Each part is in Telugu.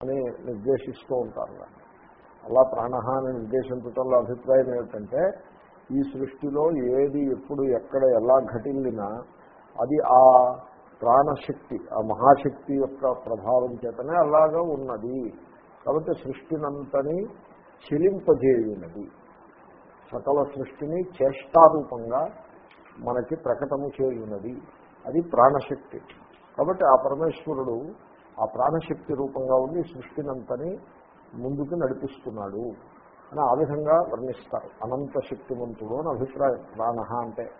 అని నిర్దేశిస్తూ ఉంటారు అలా ప్రాణ అని నిర్దేశించటంలో అభిప్రాయం ఏమిటంటే ఈ సృష్టిలో ఏది ఎప్పుడు ఎక్కడ ఎలా ఘటిల్లినా అది ఆ ప్రాణశక్తి ఆ మహాశక్తి యొక్క ప్రభావం చేతనే అలాగా ఉన్నది. కాబట్టి సృష్టినంతని చెలింపజేయున్నది సకల సృష్టిని చేష్టారూపంగా మనకి ప్రకటము చేయున్నది అది ప్రాణశక్తి. కాబట్టి ఆ పరమేశ్వరుడు ఆ ప్రాణశక్తి రూపంగా ఉండి సృష్టినంతని ముందుకు నడిపిస్తున్నాడు అని ఆ విధంగా వర్ణిస్తారు. అనంత శక్తివంతుడు అని అభిప్రాయం. ప్రాణ అంటే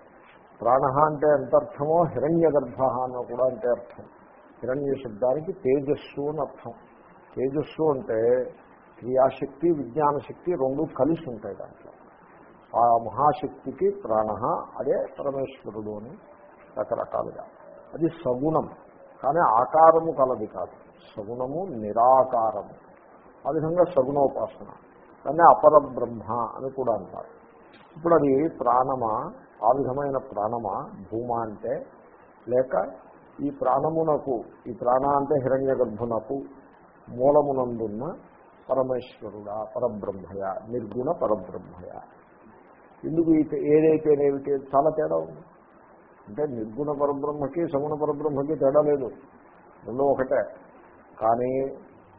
ప్రాణ అంటే ఎంత అర్థమో హిరణ్య గర్భ అన్న కూడా అంటే అర్థం. హిరణ్య శబ్దానికి తేజస్సు అని అర్థం. తేజస్సు అంటే క్రియాశక్తి విజ్ఞాన శక్తి రెండు కలిసి ఉంటాయి దాంట్లో. ఆ మహాశక్తికి ప్రాణ అదే పరమేశ్వరుడు అని రకరకాలుగా. అది సగుణం. కానీ ఆకారము కలది కాదు. సగుణము నిరాకారము. ఆ విధంగా సగుణోపాసన దాన్ని అపరబ్రహ్మ అని కూడా అంటారు. ఇప్పుడు అది ప్రాణమా? ఆ విధమైన ప్రాణమా? భూమ అంటే? లేక ఈ ప్రాణమునకు ఈ ప్రాణ అంటే హిరణ్య గర్భునకు మూలమునందున్న పరమేశ్వరుడా పరబ్రహ్మయ నిర్గుణ పరబ్రహ్మయ. ఎందుకు ఈ- ఏదైతేనేమిటి చాలా తేడా ఉంది. అంటే నిర్గుణ పరబ్రహ్మకి సగుణ పరబ్రహ్మకి తేడా లేదు. రెండో ఒకటే. కానీ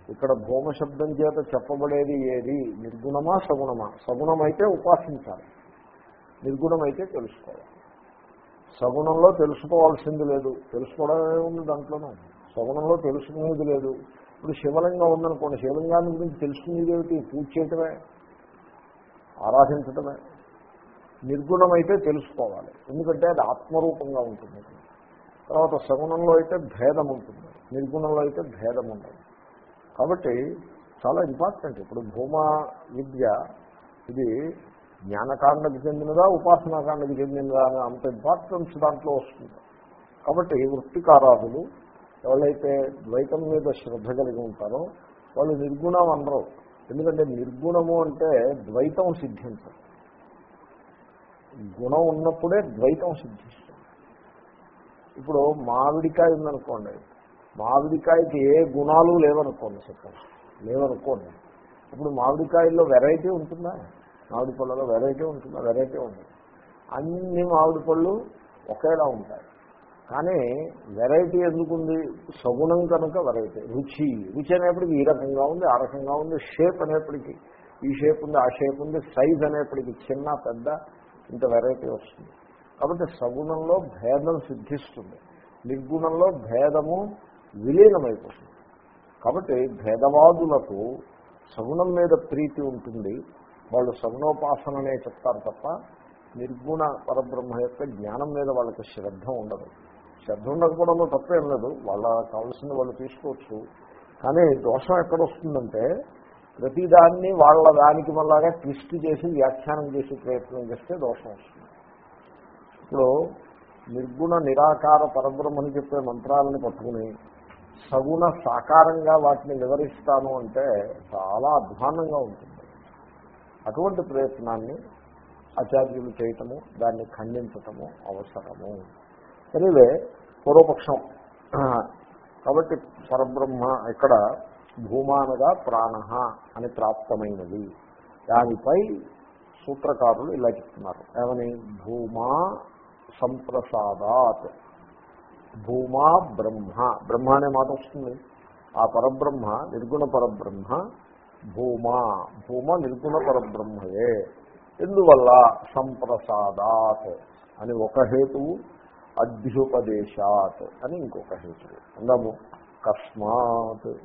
ఇక్కడ భూమ శబ్దం చేత చెప్పబడేది ఏది? నిర్గుణమా సగుణమా? సగుణమైతే ఉపాసించాలి. నిర్గుణమైతే తెలుసుకోవాలి. సగుణంలో తెలుసుకోవాల్సింది లేదు. తెలుసుకోవడమే ఉంది దాంట్లోనూ. సగుణంలో తెలుసుకునేది లేదు. ఇప్పుడు శివలింగం ఉందనుకోండి శివలింగాన్ని గురించి తెలుసుకునేది ఏమిటి? పూజ చేయటమే ఆరాధించటమే. నిర్గుణమైతే తెలుసుకోవాలి. ఎందుకంటే అది ఆత్మరూపంగా ఉంటుంది. తర్వాత సగుణంలో అయితే భేదం ఉంటుంది. నిర్గుణంలో అయితే భేదం ఉండదు. కాబట్టి చాలా ఇంపార్టెంట్. ఇప్పుడు భూమా విద్య ఇది జ్ఞానకాండకి చెందినదా ఉపాసనాకాండకి చెందినదా అని అంత ఇంపార్టెన్స్ దాంట్లో వస్తుంది. కాబట్టి వృత్తికారాదులు ఎవరైతే ద్వైతం మీద శ్రద్ధ కలిగి ఉంటారో వాళ్ళు నిర్గుణం అనరు. ఎందుకంటే నిర్గుణము అంటే ద్వైతం సిద్ధించరు గుణం ఉన్నప్పుడే ద్వైతం సిద్ధిస్తుంది. ఇప్పుడు మామిడికాయ ఉందనుకోండి మామిడికాయకి ఏ గుణాలు లేవనుకోండి చెప్పండి. లేవనుకోండి. ఇప్పుడు మామిడికాయల్లో వెరైటీ ఉంటుందా? మామిడి పళ్ళలో వెరైటీ ఉంటుందా? వెరైటీ ఉంటుంది అన్ని మామిడి పళ్ళు ఒకేలా ఉంటాయి. కానీ వెరైటీ ఎందుకుంది? సగుణం కనుక వెరైటీ రుచి. రుచి అనేప్పటికీ ఈ రకంగా ఉంది ఆ రకంగా ఉంది. షేప్ అనేప్పటికీ ఈ షేప్ ఉంది ఆ షేప్ ఉంది. సైజ్ అనేప్పటికీ చిన్న పెద్ద ఇంత వెరైటీ వస్తుంది. కాబట్టి సగుణంలో భేదం సిద్ధిస్తుంది. నిర్గుణంలో భేదము విలీనమైపోతుంది. కాబట్టి భేదవాదులకు సగుణం మీద ప్రీతి ఉంటుంది. వాళ్ళు సగుణోపాసననే చెప్తారు తప్ప నిర్గుణ పరబ్రహ్మ యొక్క జ్ఞానం మీద వాళ్ళకి శ్రద్ధ ఉండదు. శ్రద్ధ ఉండకపోవడంలో తప్పేం లేదు. వాళ్ళ కావలసింది వాళ్ళు తీసుకోవచ్చు. కానీ దోషం ఎక్కడ వస్తుందంటే ప్రతిదాన్ని వాళ్ళ దానికి మళ్ళాగా ట్విస్ట్ చేసి వ్యాఖ్యానం చేసే ప్రయత్నం చేస్తే దోషం వస్తుంది. ఇప్పుడు నిర్గుణ నిరాకార పరబ్రహ్మని చెప్పే మంత్రాలని పట్టుకుని సగుణ సాకారంగా వాటిని వివరిస్తాను అంటే చాలా అధ్వానంగా ఉంటుంది. అటువంటి ప్రయత్నాన్ని ఆచార్యులు చేయటము దాన్ని ఖండించటము అవసరము. ఎనివే పూర్వపక్షం. కాబట్టి పరబ్రహ్మ ఇక్కడ భూమానగా ప్రాణ అని ప్రాప్తమైనది. దానిపై సూత్రకారులు ఇలా చెప్తున్నారు. ఏమని? భూమా సంప్రసాదాత్. భూమా బ్రహ్మ. బ్రహ్మ అనే మాట వస్తుంది. ఆ పరబ్రహ్మ నిర్గుణ పరబ్రహ్మ భూమా. భూమ నిర్గుణ పరబ్రహ్మయే. ఎందువల్ల? సంప్రసాదాత్ అని ఒక హేతువు అభ్యుపదేశాత్ అని ఇంకొక హేతువు. అందాము కస్మాత్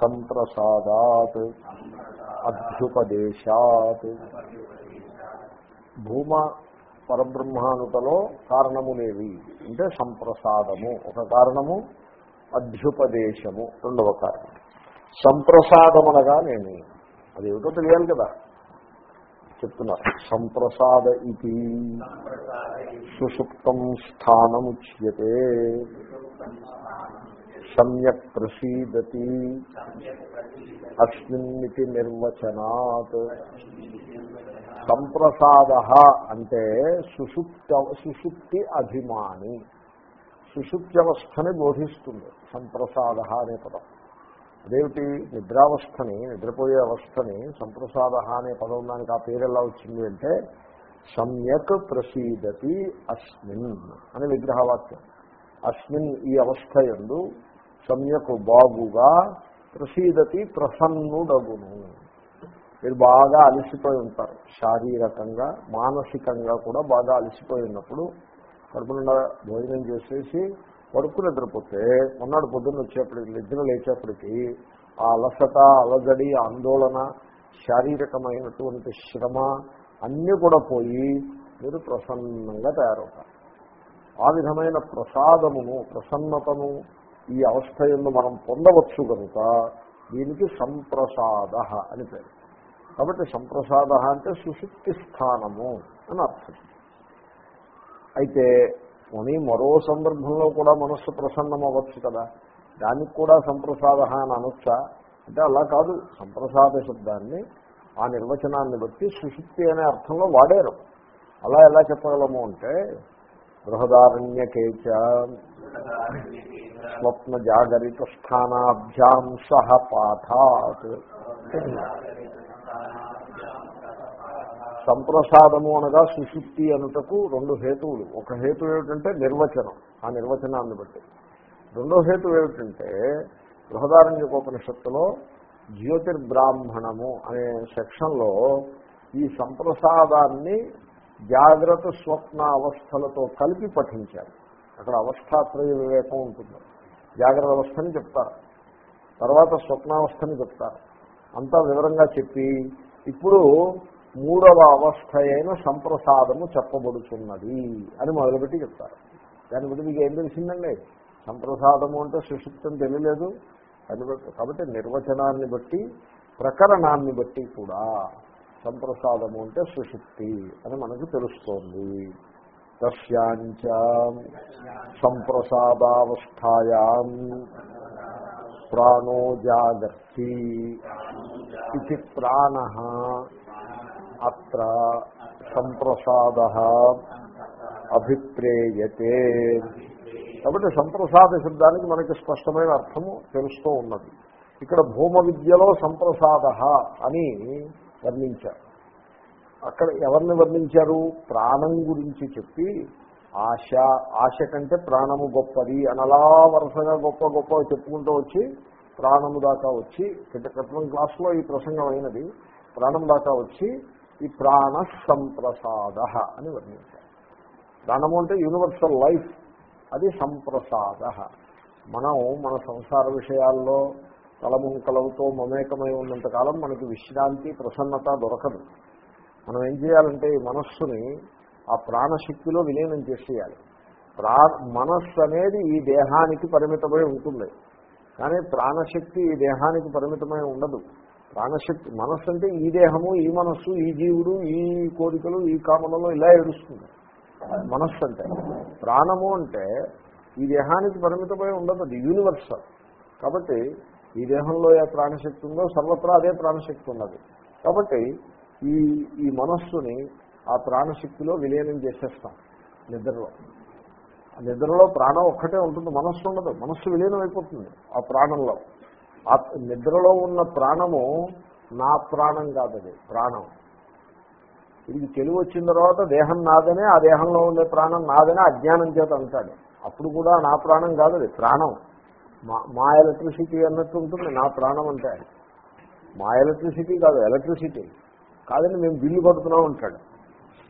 సంప్రసాదాత్ అభ్యుపదేశాత్. భూమ పరబ్రహ్మానుతలో కారణములేవి. అంటే సంప్రసాదము. ఒక కారణము అధ్యుపదేశము రెండవ కారణం. సంప్రసాదం అనగానేమి అది తెలియాలి కదా. చెప్తున్నారు. సంప్రసాద ఇది సుషుప్తం స్థానముచ్యతే. సమ్యక్ ప్రసీదతి. అస్మిన్నితి నిర్వచనాత్. సంప్రసాద అంటే సుషుప్త సుషుప్తి అభిమాని. సుషుప్త్యవస్థని బోధిస్తుంది. సంప్రసాద అనే పదం. అదేమిటి? నిద్రావస్థని నిద్రపోయే అవస్థని సంప్రసాద అనే పదం దానికి ఆ పేరు ఎలా వచ్చింది అంటే సమ్యక్ ప్రసీదతి అస్మిన్ అని విగ్రహవాక్యం. అస్మిన్ ఈ అవస్థ ఎందు సమ్యక్ బాగుగా ప్రసీదతి ప్రసన్నుడగును. మీరు బాగా అలసిపోయి ఉంటారు. శారీరకంగా మానసికంగా కూడా బాగా అలసిపోయి ఉన్నప్పుడు కడుపు భోజనం చేసేసి పడుకు నిద్రపోతే మొన్నటి పొద్దున్న వచ్చేప్పటికి నిద్ర లేచేప్పటికీ ఆ అలసట అలజడి ఆందోళన శారీరకమైనటువంటి శ్రమ అన్నీ కూడా పోయి మీరు ప్రసన్నంగా తయారవుతారు. ఆ విధమైన ప్రసాదమును ప్రసన్నతను ఈ అవస్థ ఎందు మనం పొందవచ్చు కనుక దీనికి సంప్రసాద అని పేరు. కాబట్టి సంప్రసాద అంటే సుశుక్తి స్థానము అని అర్థం. అయితే పోనీ మరో సందర్భంలో కూడా మనస్సు ప్రసన్నం అవ్వచ్చు కదా. దానికి కూడా సంప్రసాద అని అనొచ్చా? అంటే అలా కాదు. సంప్రసాద శబ్దాన్ని ఆ నిర్వచనాన్ని బట్టి సుశుక్తి అనే అర్థంలో వాడారు. అలా ఎలా చెప్పగలము అంటే బృహదారణ్యకేచ. స్వప్న జాగరిత స్థానాభ్యాం సహ పాఠాత్. సంప్రసాదము అనగా సుశుక్తి అనుటకు రెండు హేతువులు. ఒక హేతు ఏమిటంటే నిర్వచనం ఆ నిర్వచనాన్ని బట్టి. రెండో హేతు ఏమిటంటే బృహదారణ్యకోపనిషత్తులో జ్యోతిర్బ్రాహ్మణము అనే సెక్షన్లో ఈ సంప్రసాదాన్ని జాగ్రత్త స్వప్న అవస్థలతో కలిపి పఠించారు. అక్కడ అవస్థాత్రయ వివేకం ఉంటుంది. జాగ్రత్త అవస్థని చెప్తారు. తర్వాత స్వప్నావస్థని చెప్తారు. అంతా వివరంగా చెప్పి ఇప్పుడు మూడవ అవస్థ అయిన సంప్రసాదము చెప్పబడుతున్నది అని మొదలుపెట్టి చెప్తారు. దాన్ని బట్టి మీకు ఏం తెలిసిందండి? సంప్రసాదము అంటే సుషుప్తం తెలియలేదు. అని కాబట్టి నిర్వచనాన్ని బట్టి ప్రకరణాన్ని బట్టి కూడా సంప్రసాదము అంటే సుషుప్తి అని మనకు తెలుస్తోంది. తస్యాంచ సంప్రసాదావస్థాయాం ప్రాణో జాగర్తి ఇది ప్రాణ అత్ర సంప్రసాద అభిప్రేయతే కాబట్టి సంప్రసాద శబ్దానికి మనకి స్పష్టమైన అర్థము తెలుస్తూ ఉన్నది. ఇక్కడ భూమ విద్యలో సంప్రసాద అని వర్ణించారు. అక్కడ ఎవరిని వర్ణించారు? ప్రాణం గురించి చెప్పి ఆశ ఆశ కంటే ప్రాణము గొప్పది అని అలా వరుసగా గొప్ప గొప్ప చెప్పుకుంటూ వచ్చి ప్రాణము దాకా వచ్చి క్రితం క్లాస్లో ఈ ప్రసంగం అయినది. ప్రాణం దాకా వచ్చి ఈ ప్రాణ సంప్రసాద అని వర్ణించారు. ప్రాణము అంటే యూనివర్సల్ లైఫ్ అది సంప్రసాద. మనం మన సంసార విషయాల్లో తలముంకలవుతో మమేకమై ఉన్నంతకాలం మనకి విశ్రాంతి ప్రసన్నత దొరకదు. మనం ఏం చేయాలంటే ఈ మనస్సుని ఆ ప్రాణశక్తిలో విలీనం చేసేయాలి. ప్రా మనస్సు అనేది ఈ దేహానికి పరిమితమై ఉంటుంది. కానీ ప్రాణశక్తి ఈ దేహానికి పరిమితమై ఉండదు. ప్రాణశక్తి మనస్సు అంటే ఈ దేహము ఈ మనస్సు ఈ జీవుడు ఈ కోరికలు ఈ కామనలు ఇలా ఏడుస్తుంది. మనస్సు అంటే ప్రాణము అంటే ఈ దేహానికి పరిమితమై ఉండదు అది యూనివర్సల్ కాబట్టి ఈ దేహంలో ఏ ప్రాణశక్తి ఉందో సర్వత్రా అదే ప్రాణశక్తి ఉన్నది. కాబట్టి ఈ ఈ మనస్సుని ఆ ప్రాణశక్తిలో విలీనం చేసేస్తాం నిద్రలో. ఆ నిద్రలో ప్రాణం ఒక్కటే ఉంటుంది మనస్సు ఉండదు మనస్సు విలీనం అయిపోతుంది ఆ ప్రాణంలో. ఆ నిద్రలో ఉన్న ప్రాణము నా ప్రాణం కాదది ప్రాణం. ఇది తెలివి వచ్చిన తర్వాత దేహం నాదనే ఆ దేహంలో ఉండే ప్రాణం నాదనే అజ్ఞానం చేత అంటాడు. అప్పుడు కూడా నా ప్రాణం కాదు అది ప్రాణం. మా మా ఎలక్ట్రిసిటీ అన్నట్టు ఉంటుంది నా ప్రాణం అంటే మా ఎలక్ట్రిసిటీ కాదు ఎలక్ట్రిసిటీ. కాదని మేము బిల్లు కడుతున్నాం ఉంటాడు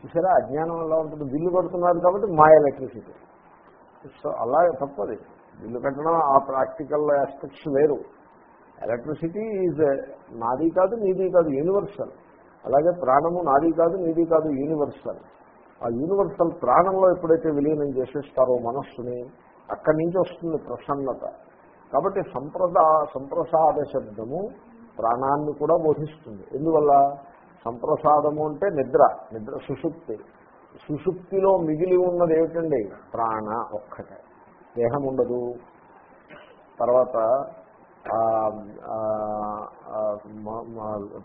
చూసారా? అజ్ఞానం ఎలా ఉంటుంది? బిల్లు కడుతున్నారు కాబట్టి మా ఎలక్ట్రిసిటీ. సో అలా తప్పది. బిల్లు కట్టడం ఆ ప్రాక్టికల్ ఆస్పెక్ట్స్ వేరు. ఎలక్ట్రిసిటీ ఈజ్ నాది కాదు నీది కాదు యూనివర్సల్. అలాగే ప్రాణము నాది కాదు నీది కాదు యూనివర్సల్. ఆ యూనివర్సల్ ప్రాణంలో ఎప్పుడైతే విలీనం చేసేస్తారో మనస్సుని అక్కడి నుంచి వస్తుంది ప్రసన్నత. కాబట్టి సంప్రదా సంప్రసాద శబ్దము ప్రాణాన్ని కూడా బోధిస్తుంది. ఎందువల్ల? సంప్రసాదము అంటే నిద్ర నిద్ర సుషుప్తి. సుషుప్తిలో మిగిలి ఉన్నది ఏమిటండి? ప్రాణ ఒక్కటే. దేహం ఉండదు. తర్వాత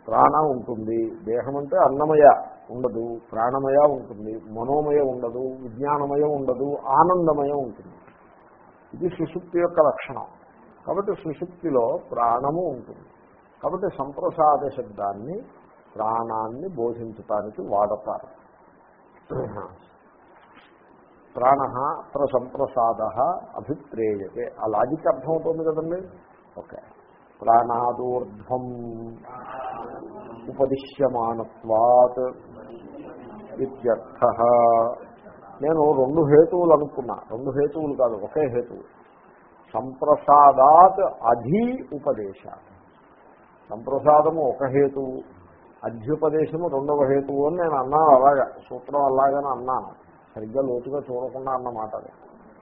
ప్రాణ ఉంటుంది. దేహం అంటే అన్నమయ ఉండదు. ప్రాణమయ ఉంటుంది. మనోమయ ఉండదు. విజ్ఞానమయం ఉండదు. ఆనందమయం ఉంటుంది. ఇది సుశుక్తి యొక్క లక్షణం. కాబట్టి సుషుప్తిలో ప్రాణము ఉంటుంది. కాబట్టి సంప్రసాద శబ్దాన్ని ప్రాణాన్ని బోధించటానికి వాడతారు. ప్రాణ అత్ర సంప్రసాద అభిప్రేయతే. ఆ లాజిక్ అర్థమవుతుంది కదండి? ఓకే. ప్రాణాదూర్ధ్వం ఉపదిశ్యమానత్వాత్ ఇత్యర్థ. నేను రెండు హేతువులు అనుకున్నా. రెండు హేతువులు కాదు ఒకే హేతువు. సంప్రసాదాత్ అధి ఉపదేశ సంప్రసాదము ఒక హేతువు. అధ్యుపదేశము రెండవ హేతువు అని నేను అన్నాను అలాగా. సూత్రం అలాగని అన్నాను. సరిగ్గా లోతుగా చూడకుండా అన్నమాట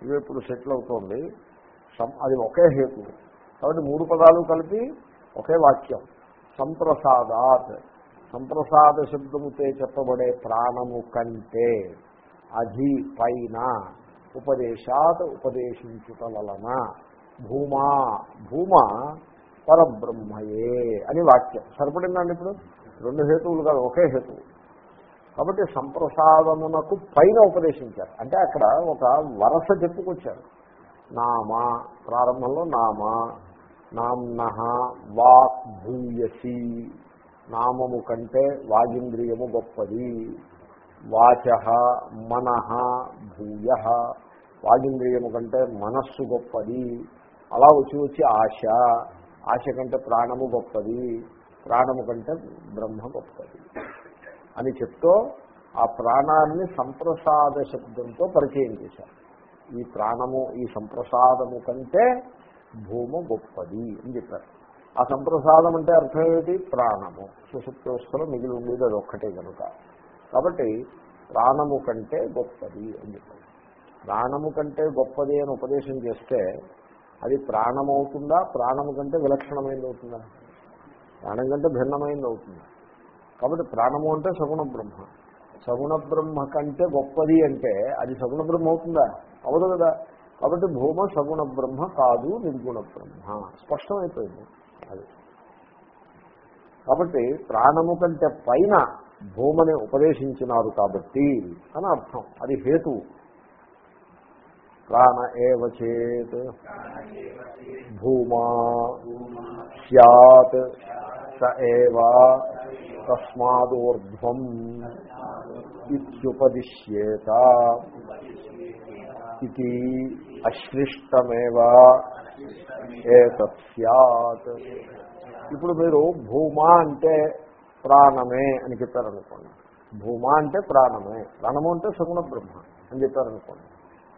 ఇవి ఇప్పుడు సెటిల్ అవుతోంది. సం- అది ఒకే హేతువు కాబట్టి మూడు పదాలు కలిపి ఒకే వాక్యం. సంప్రసాదాత్. సంప్రసాద శబ్దముతే చెప్పబడే ప్రాణము కంటే అధి పైన ఉపదేశాత్ ఉపదేశించుటలన భూమా భూమ పరబ్రహ్మయే అని వాక్యం. సరిపడిందండి ఇప్పుడు? రెండు హేతువులు కాదు ఒకే హేతువు. కాబట్టి సంప్రసాదమునకు పైన ఉపదేశించారు. అంటే అక్కడ ఒక వరస చెప్పుకొచ్చారు. నామ ప్రారంభంలో నామ నామ్న వాక్ భూయసి నామము కంటే వాగింద్రియము గొప్పది. వాచ మన భూయ వాగింద్రియము కంటే మనస్సు గొప్పది. అలా వచ్చి వచ్చి ఆశ ఆశ కంటే ప్రాణము గొప్పది. ప్రాణము కంటే బ్రహ్మ గొప్పది అని చెప్తూ ఆ ప్రాణాన్ని సంప్రసాద శబ్దంతో పరిచయం చేశారు. ఈ ప్రాణము ఈ సంప్రసాదము కంటే భూము గొప్పది అని చెప్పారు. ఆ సంప్రసాదం అంటే అర్థం ఏమిటి? ప్రాణము. సుషుప్తోస్థలో మిగిలి ఉండేది అది ఒక్కటే కనుక కాబట్టి ప్రాణము కంటే గొప్పది అని చెప్పారు. ప్రాణము కంటే గొప్పది అని ఉపదేశం చేస్తే అది ప్రాణమవుతుందా? ప్రాణము కంటే విలక్షణమైనది అవుతుందా ప్రాణం కంటే భిన్నమైనది అవుతుంది కాబట్టి ప్రాణము అంటే సగుణ బ్రహ్మ సగుణ బ్రహ్మ కంటే గొప్పది అంటే అది సగుణ బ్రహ్మ అవుతుందా అవదు కదా. కాబట్టి భూమ సగుణ బ్రహ్మ కాదు నిర్గుణ బ్రహ్మ స్పష్టమైపోయింది అది. కాబట్టి ప్రాణము కంటే పైన భూమని ఉపదేశించినారు కాబట్టి అని అర్థం. అది హేతు ప్రాణ ఏవ చేత్. భూమా సత్ స ఏవా తస్మాదూర్ధ్వం ఇత్యుపదిశ్యేత. ఇది అశ్లిష్టమేవ ఏతత్ సత్ ఇప్పుడు మీరు భూమా అంటే ప్రాణమే అని చెప్పారనుకోండి. భూమా అంటే ప్రాణమే. ప్రాణము అంటే సగుణ బ్రహ్మ అని చెప్పారనుకోండి.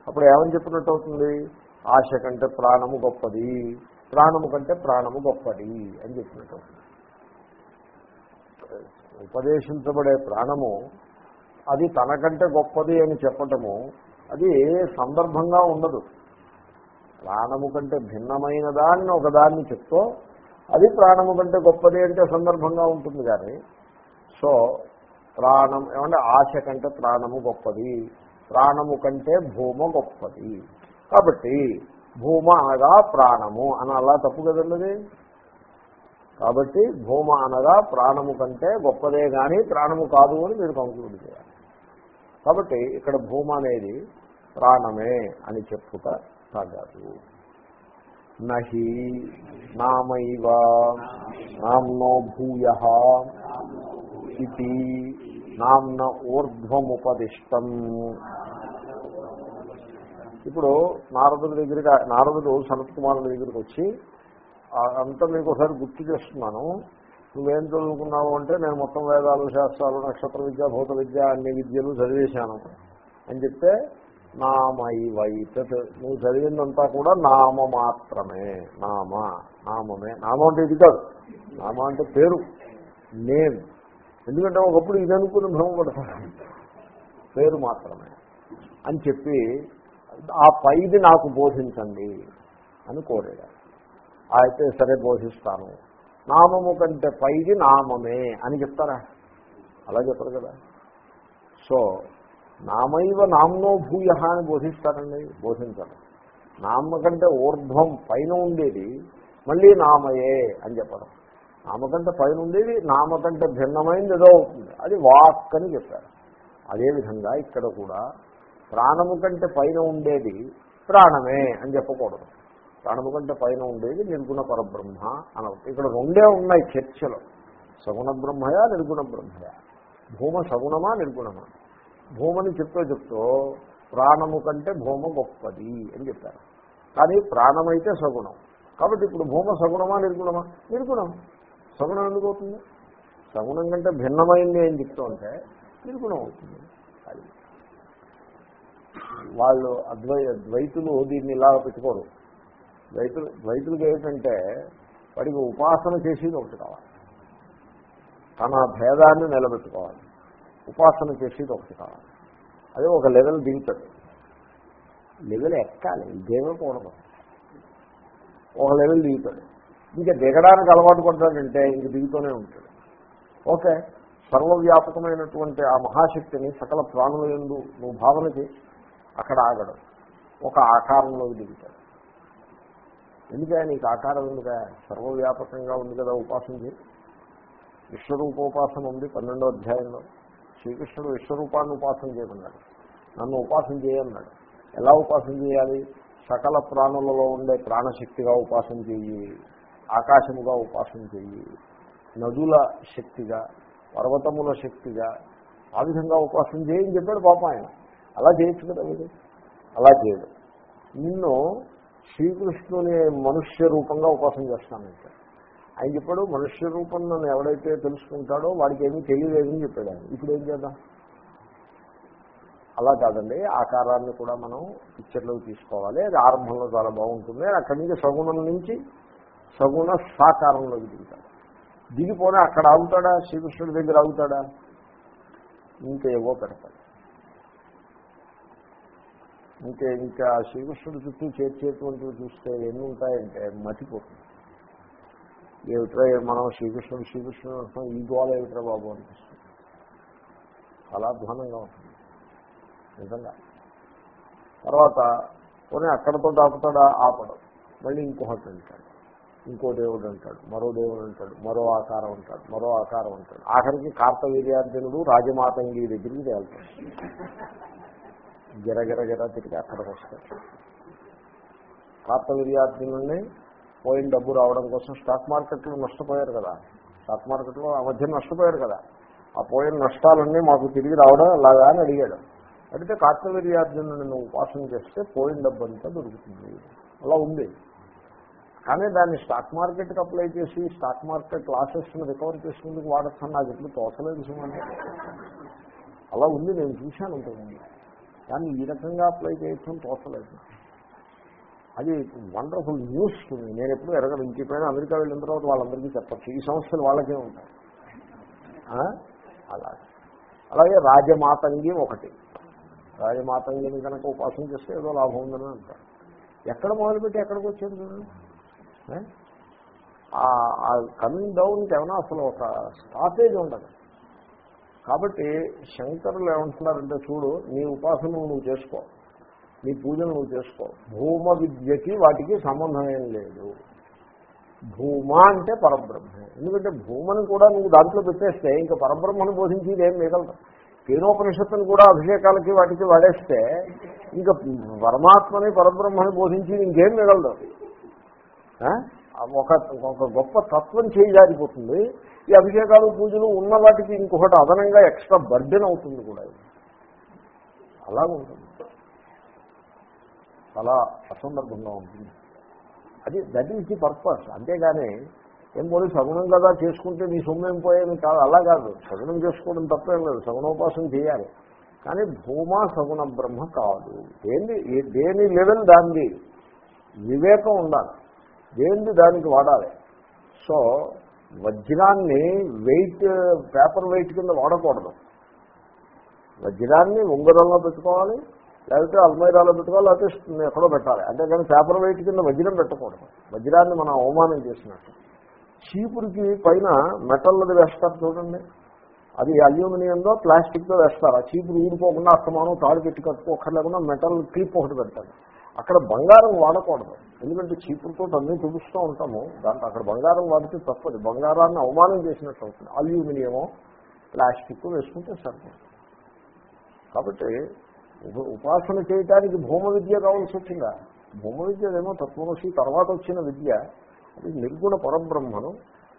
అప్పుడు ఏమని చెప్పినట్టు అవుతుంది? ఆశ కంటే ప్రాణము గొప్పది. ప్రాణము కంటే ప్రాణము గొప్పది అని చెప్పినట్టు అవుతుంది. ఉపదేశించబడే ప్రాణము అది తనకంటే గొప్పది అని చెప్పటము అది సందర్భంగా ఉండదు. ప్రాణము కంటే భిన్నమైన దాన్ని ఒకదాన్ని చెప్తూ అది ప్రాణము కంటే గొప్పది అంటే సందర్భంగా ఉంటుంది కానీ సో ప్రాణం ఏమంటే ఆశ కంటే ప్రాణము గొప్పది. ప్రాణము కంటే భూమ గొప్పది. కాబట్టి భూమ అనగా ప్రాణము అని అలా తప్పు కదండి కాబట్టి భూమ అనగా ప్రాణము కంటే గొప్పదే కానీ ప్రాణము కాదు అని మీరు కంక్లూడ్ చేయాలి. కాబట్టి ఇక్కడ భూమ అనేది ప్రాణమే అని చెప్పుట సాగాదు నహి నామైవ నామ్నో భూయ ఇది నామ్న ఊర్ధ్వముపదిష్టం. ఇప్పుడు నారదుడి దగ్గరికి నారదుడు సనత్ కుమారుడి దగ్గరికి వచ్చి అంతా మీకు ఒకసారి గుర్తు చేస్తున్నాను. నువ్వేం చదువుకున్నావు అంటే నేను మొత్తం వేదాలు శాస్త్రాలు నక్షత్ర విద్య భౌత విద్య అన్ని విద్యలు చదివేశాను. అని చెప్తే నామైవైతత్. నువ్వు చదివిందంతా కూడా నామ మాత్రమే. నామ నామమే. నామ అంటే ఇది కాదు. నామ అంటే పేరు. నేమ్. ఎందుకంటే ఒకప్పుడు ఇది అనుకుని భ్రమపడతాను పేరు మాత్రమే. అని చెప్పి ఆ పైది నాకు బోధించండి అని కోరాడు. అయితే సరే బోధిస్తాను. నామము కంటే పైది నామమే అని చెప్తారా? అలా చెప్పరు కదా. సో నామైవ నామ్నో భూయ అని బోధిస్తారండి. బోధించరు. నామ కంటే ఊర్ధ్వం పైన ఉండేది మళ్ళీ నామయే అని చెప్పడం నామకంటే పైన ఉండేది నామకంటే భిన్నమైనది ఏదో అవుతుంది. అది వాక్ అని చెప్పారు. అదేవిధంగా ఇక్కడ కూడా ప్రాణము కంటే పైన ఉండేది ప్రాణమే అని చెప్పకూడదు. ప్రాణము కంటే పైన ఉండేది నిర్గుణ పరబ్రహ్మ అనవచ్చు ఇక్కడ రెండే ఉన్నాయి చర్చలు. సగుణ బ్రహ్మయా నిర్గుణ బ్రహ్మయా? భూమ సగుణమా నిర్గుణమా? భూమని చెప్తూ చెప్తూ ప్రాణము కంటే భూమ గొప్పది అని చెప్పారు. కానీ ప్రాణమైతే సగుణం. కాబట్టి ఇప్పుడు భూమ సగుణమా నిర్గుణమా? నిర్గుణం. సగుణం ఎందుకు అవుతుంది? సగుణం కంటే భిన్నమైంది ఏం చెప్తూ ఉంటే నిర్గుణం అవుతుంది. అది. వాళ్ళు అద్వై ద్వైతులు దీన్ని ఇలా పెట్టుకోరు. ద్వైతులు ద్వైతులకి ఏమిటంటే వాడికి ఉపాసన చేసేది ఒకటి కావాలి. తన భేదాన్ని నిలబెట్టుకోవాలి. ఉపాసన చేసేది ఒకటి కావాలి. అదే ఒక లెవెల్ దిగుతుంది. లెవెల్ ఎక్కాలి. దేవకూడదు ఒక లెవెల్ దిగుతాడు ఇంకా దిగడానికి అలవాటు పడ్డాడంటే ఇంక దిగుతూనే ఉంటాడు. ఓకే సర్వవ్యాపకమైనటువంటి ఆ మహాశక్తిని సకల ప్రాణుల ఎందు నువ్వు భావనకి అక్కడ ఆగడం. ఒక ఆకారంలోకి దిగుతాడు. ఎందుకే నీకు ఆకారం ఉందిగా? సర్వవ్యాపకంగా ఉంది కదా ఉపాసన చేయి విశ్వరూపోపాసన ఉంది పన్నెండో అధ్యాయంలో. శ్రీకృష్ణుడు విశ్వరూపాన్ని ఉపాసన చేయమన్నాడు. నన్ను ఉపాసన చేయన్నాడు ఎలా ఉపాసన చేయాలి? సకల ప్రాణులలో ఉండే ప్రాణశక్తిగా ఉపాసన చేయి. ఆకాశముగా ఉపాసన చెయ్యి. నదుల శక్తిగా పర్వతముల శక్తిగా ఆ విధంగా ఉపాసన చేయని చెప్పాడు పాప ఆయన. అలా చేయొచ్చు కదా మీరు? అలా చేయడు. నిన్ను శ్రీకృష్ణుని మనుష్య రూపంగా ఉపాసన చేస్తానంటే ఆయన చెప్పాడు మనుష్య రూపం నన్ను ఎవడైతే తెలుసుకుంటాడో వాడికి ఏమీ తెలియలేదని చెప్పాడు ఆయన. ఇప్పుడు ఏం చేద్దాం? అలా కాదండి. ఆకారాన్ని కూడా మనం పిక్చర్లోకి తీసుకోవాలి. అది ఆరంభంలో చాలా బాగుంటుంది. అక్కడి నుంచి సగుణం నుంచి సగుణ సాకారంలోకి దిగుతాడు దిగిపోతే అక్కడ ఆగుతాడా? శ్రీకృష్ణుడి దగ్గర ఆగుతాడా? ఏవో పెడతాడు. ఇంకా ఇంకా శ్రీకృష్ణుడి చుట్టూ చేర్చేటువంటివి చూస్తే ఎన్ని ఉంటాయంటే మతిపోతుంది. ఏమిట్రా మనం శ్రీకృష్ణుడు శ్రీకృష్ణుడు అంటాం ఈ గోళ ఏమిట్రా బాబు అనిపిస్తుంది. చాలా అధ్వానంగా ఉంటుంది. నిజంగా. తర్వాత పోనీ అక్కడతో ఆపుతాడా ఆపడం. మళ్ళీ ఇంకొకటి అంటాడు. ఇంకో దేవుడు అంటాడు మరో దేవుడు అంటాడు మరో ఆకారం అంటాడు మరో ఆకారం అంటాడు. ఆఖరికి కార్తవీర్యార్జునుడు రాజమాతంగి దగ్గరికి తేలుతాడు గిరగిరగిర తిరిగి అక్కడికి వస్తాడు. కార్తవీర్యార్జునుడిని పోయిన డబ్బు రావడం కోసం స్టాక్ మార్కెట్లో నష్టపోయారు కదా. స్టాక్ మార్కెట్లో ఆ మధ్య నష్టపోయారు కదా. ఆ పోయిన నష్టాలన్నీ మాకు తిరిగి రావడం అలాగా అని అడిగాడు. అడిగితే కార్తవీర్యార్జునుడిని ఉపాసన చేస్తే పోయిన డబ్బు అంతా దొరుకుతుంది. అలా ఉంది. కానీ దాన్ని స్టాక్ మార్కెట్కి అప్లై చేసి స్టాక్ మార్కెట్ లాసెస్ని రికవర్ చేసుకుందుకు వాడచ్చు నాకు ఎప్పుడు తోచలేదు సుమంటే అలా ఉంది. నేను చూశాను ఉంటుంది కానీ ఈ రకంగా అప్లై చేయొచ్చు తోచలేదు. అది వండర్ఫుల్ న్యూస్ నేను ఎప్పుడు ఎరగదు ఇంకెప్పుడైనా అమెరికా వెళ్ళిన తర్వాత వాళ్ళందరికీ చెప్పచ్చు. ఈ సమస్యలు వాళ్ళకే ఉంటాయి. అలా. అలాగే రాజమాతంగి ఒకటి. రాజమాతంగిని కనుక ఉపాసన చేస్తే ఏదో లాభం ఉందని అంటారు. ఎక్కడ మొదలుపెట్టి ఎక్కడికి వచ్చారు చూడండి ఆ కమింగ్ డౌన్కి ఏమైనా అసలు ఒక స్టాపేజ్ ఉండదు. కాబట్టి శంకరులు ఏమంటున్నారంటే చూడు నీ ఉపాసన నువ్వు చేసుకో. నీ పూజను నువ్వు చేసుకో. భూమ విద్యకి వాటికి సంబంధం ఏం లేదు. భూమ అంటే పరబ్రహ్మ. ఎందుకంటే భూమని కూడా నువ్వు దాంట్లో పెట్టేస్తే ఇంకా పరబ్రహ్మను బోధించేది ఏం మిగలదు. కేనోపనిషత్తును కూడా అభిషేకాలకి వాటికి వాడేస్తే ఇంకా పరమాత్మని పరబ్రహ్మని బోధించి ఇంకేం మిగలదు. ఒక ఒక గొప్ప తత్వం చేయజారిపోతుంది. ఈ అభిషేకాలు పూజలు ఉన్న వాటికి ఇంకొకటి అదనంగా ఎక్స్ట్రా బర్డెన్ అవుతుంది కూడా. అలాగుంటుంది చాలా అసందర్భంగా ఉంటుంది. అది దట్ ఈస్ ది పర్పస్ అంతేగాని ఏం పోనీ సగుణం కదా చేసుకుంటే నీ సొమ్మేం పోయేది కాదు. అలా కాదు. సగుణం చేసుకోవడం తప్పేం లేదు. సగుణోపాసన చేయాలి. కానీ భూమా సగుణ బ్రహ్మ కాదు. ఏంది దేని లెవెల్ దాన్ని వివేకం ఉండాలి. దేనిది దానికి వాడాలి? సో వజ్రాన్ని వెయిట్ పేపర్ వెయిట్ కింద వాడకూడదు. వజ్రాన్ని ఉంగరంలో పెట్టుకోవాలి లేకపోతే అల్మైరాలో పెట్టుకోవాలి లేకపోతే ఎక్కడో పెట్టాలి. అంటే కానీ పేపర్ వెయిట్ కింద వజ్రం పెట్టకూడదు. వజ్రాన్ని మనం అవమానం చేసినట్టు. చీపురికి పైన మెటల్ది వేస్తారు చూడండి. అది అల్యూమినియంలో ప్లాస్టిక్లో వేస్తారు. ఆ చీపురు ఊడిపోకుండా అస్తమానం తాడు పెట్టి కట్టుకోకర్లేకుండా మెటల్ క్లిప్ ఒకటి పెడతాడు అక్కడ బంగారం వాడకూడదు. ఎందుకంటే చీపులతో అన్నీ చూపిస్తూ ఉంటాము. దాంట్లో అక్కడ బంగారం వాడితే తప్పదు. బంగారాన్ని అవమానం చేసినట్టు అవుతుంది. అల్యూమినియమో ప్లాస్టిక్ వేసుకుంటే సరిపోతుంది కాబట్టి ఉపాసన చేయటానికి భూమ విద్య కావాల్సి వచ్చిందా? భూమ విద్య అదేమో తత్వమసి తర్వాత వచ్చిన విద్య. అది నిర్గుణ పరబ్రహ్మను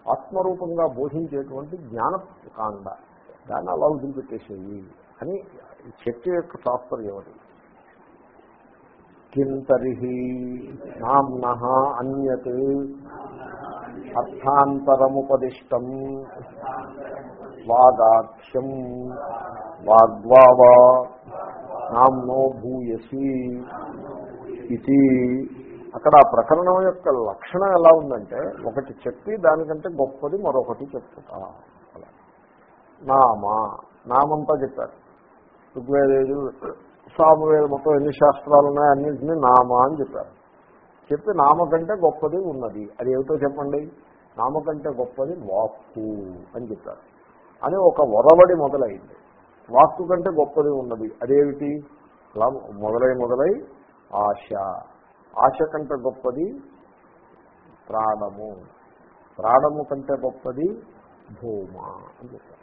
ఆత్మరూపంగా బోధించేటువంటి జ్ఞానకాండ. దాన్ని అలా వదిలిపెట్టేసేయి అని చర్చ యొక్క తాత్పర్యం అది. కిం తర్హి నామ్న అన్యత్ అర్థాంతరముపదిష్టం వాదాఖ్యం వాగ్వావా నామ్నో భూయసి ఇది అక్కడ ఆ ప్రకరణం యొక్క లక్షణం ఎలా ఉందంటే ఒకటి చెప్పి దానికంటే గొప్పది మరొకటి చెప్తా నామ నామా. నామంతా చెప్పారు. ఋగ్వేదేజు సామవేద మొత్తం ఎన్ని శాస్త్రాలు ఉన్నాయి అన్నింటినీ నామ అని చెప్పారు. చెప్పి నామ కంటే గొప్పది ఉన్నది. అది ఏమిటో చెప్పండి? నామ కంటే గొప్పది వాక్కు అని చెప్పారు. అని ఒక వరవడి మొదలైంది. వాక్కు కంటే గొప్పది ఉన్నది. అదేమిటి? అలా మొదలై మొదలై ఆశ. ఆశ కంటే గొప్పది ప్రాణము. ప్రాణము కంటే గొప్పది భూమ అని చెప్పారు.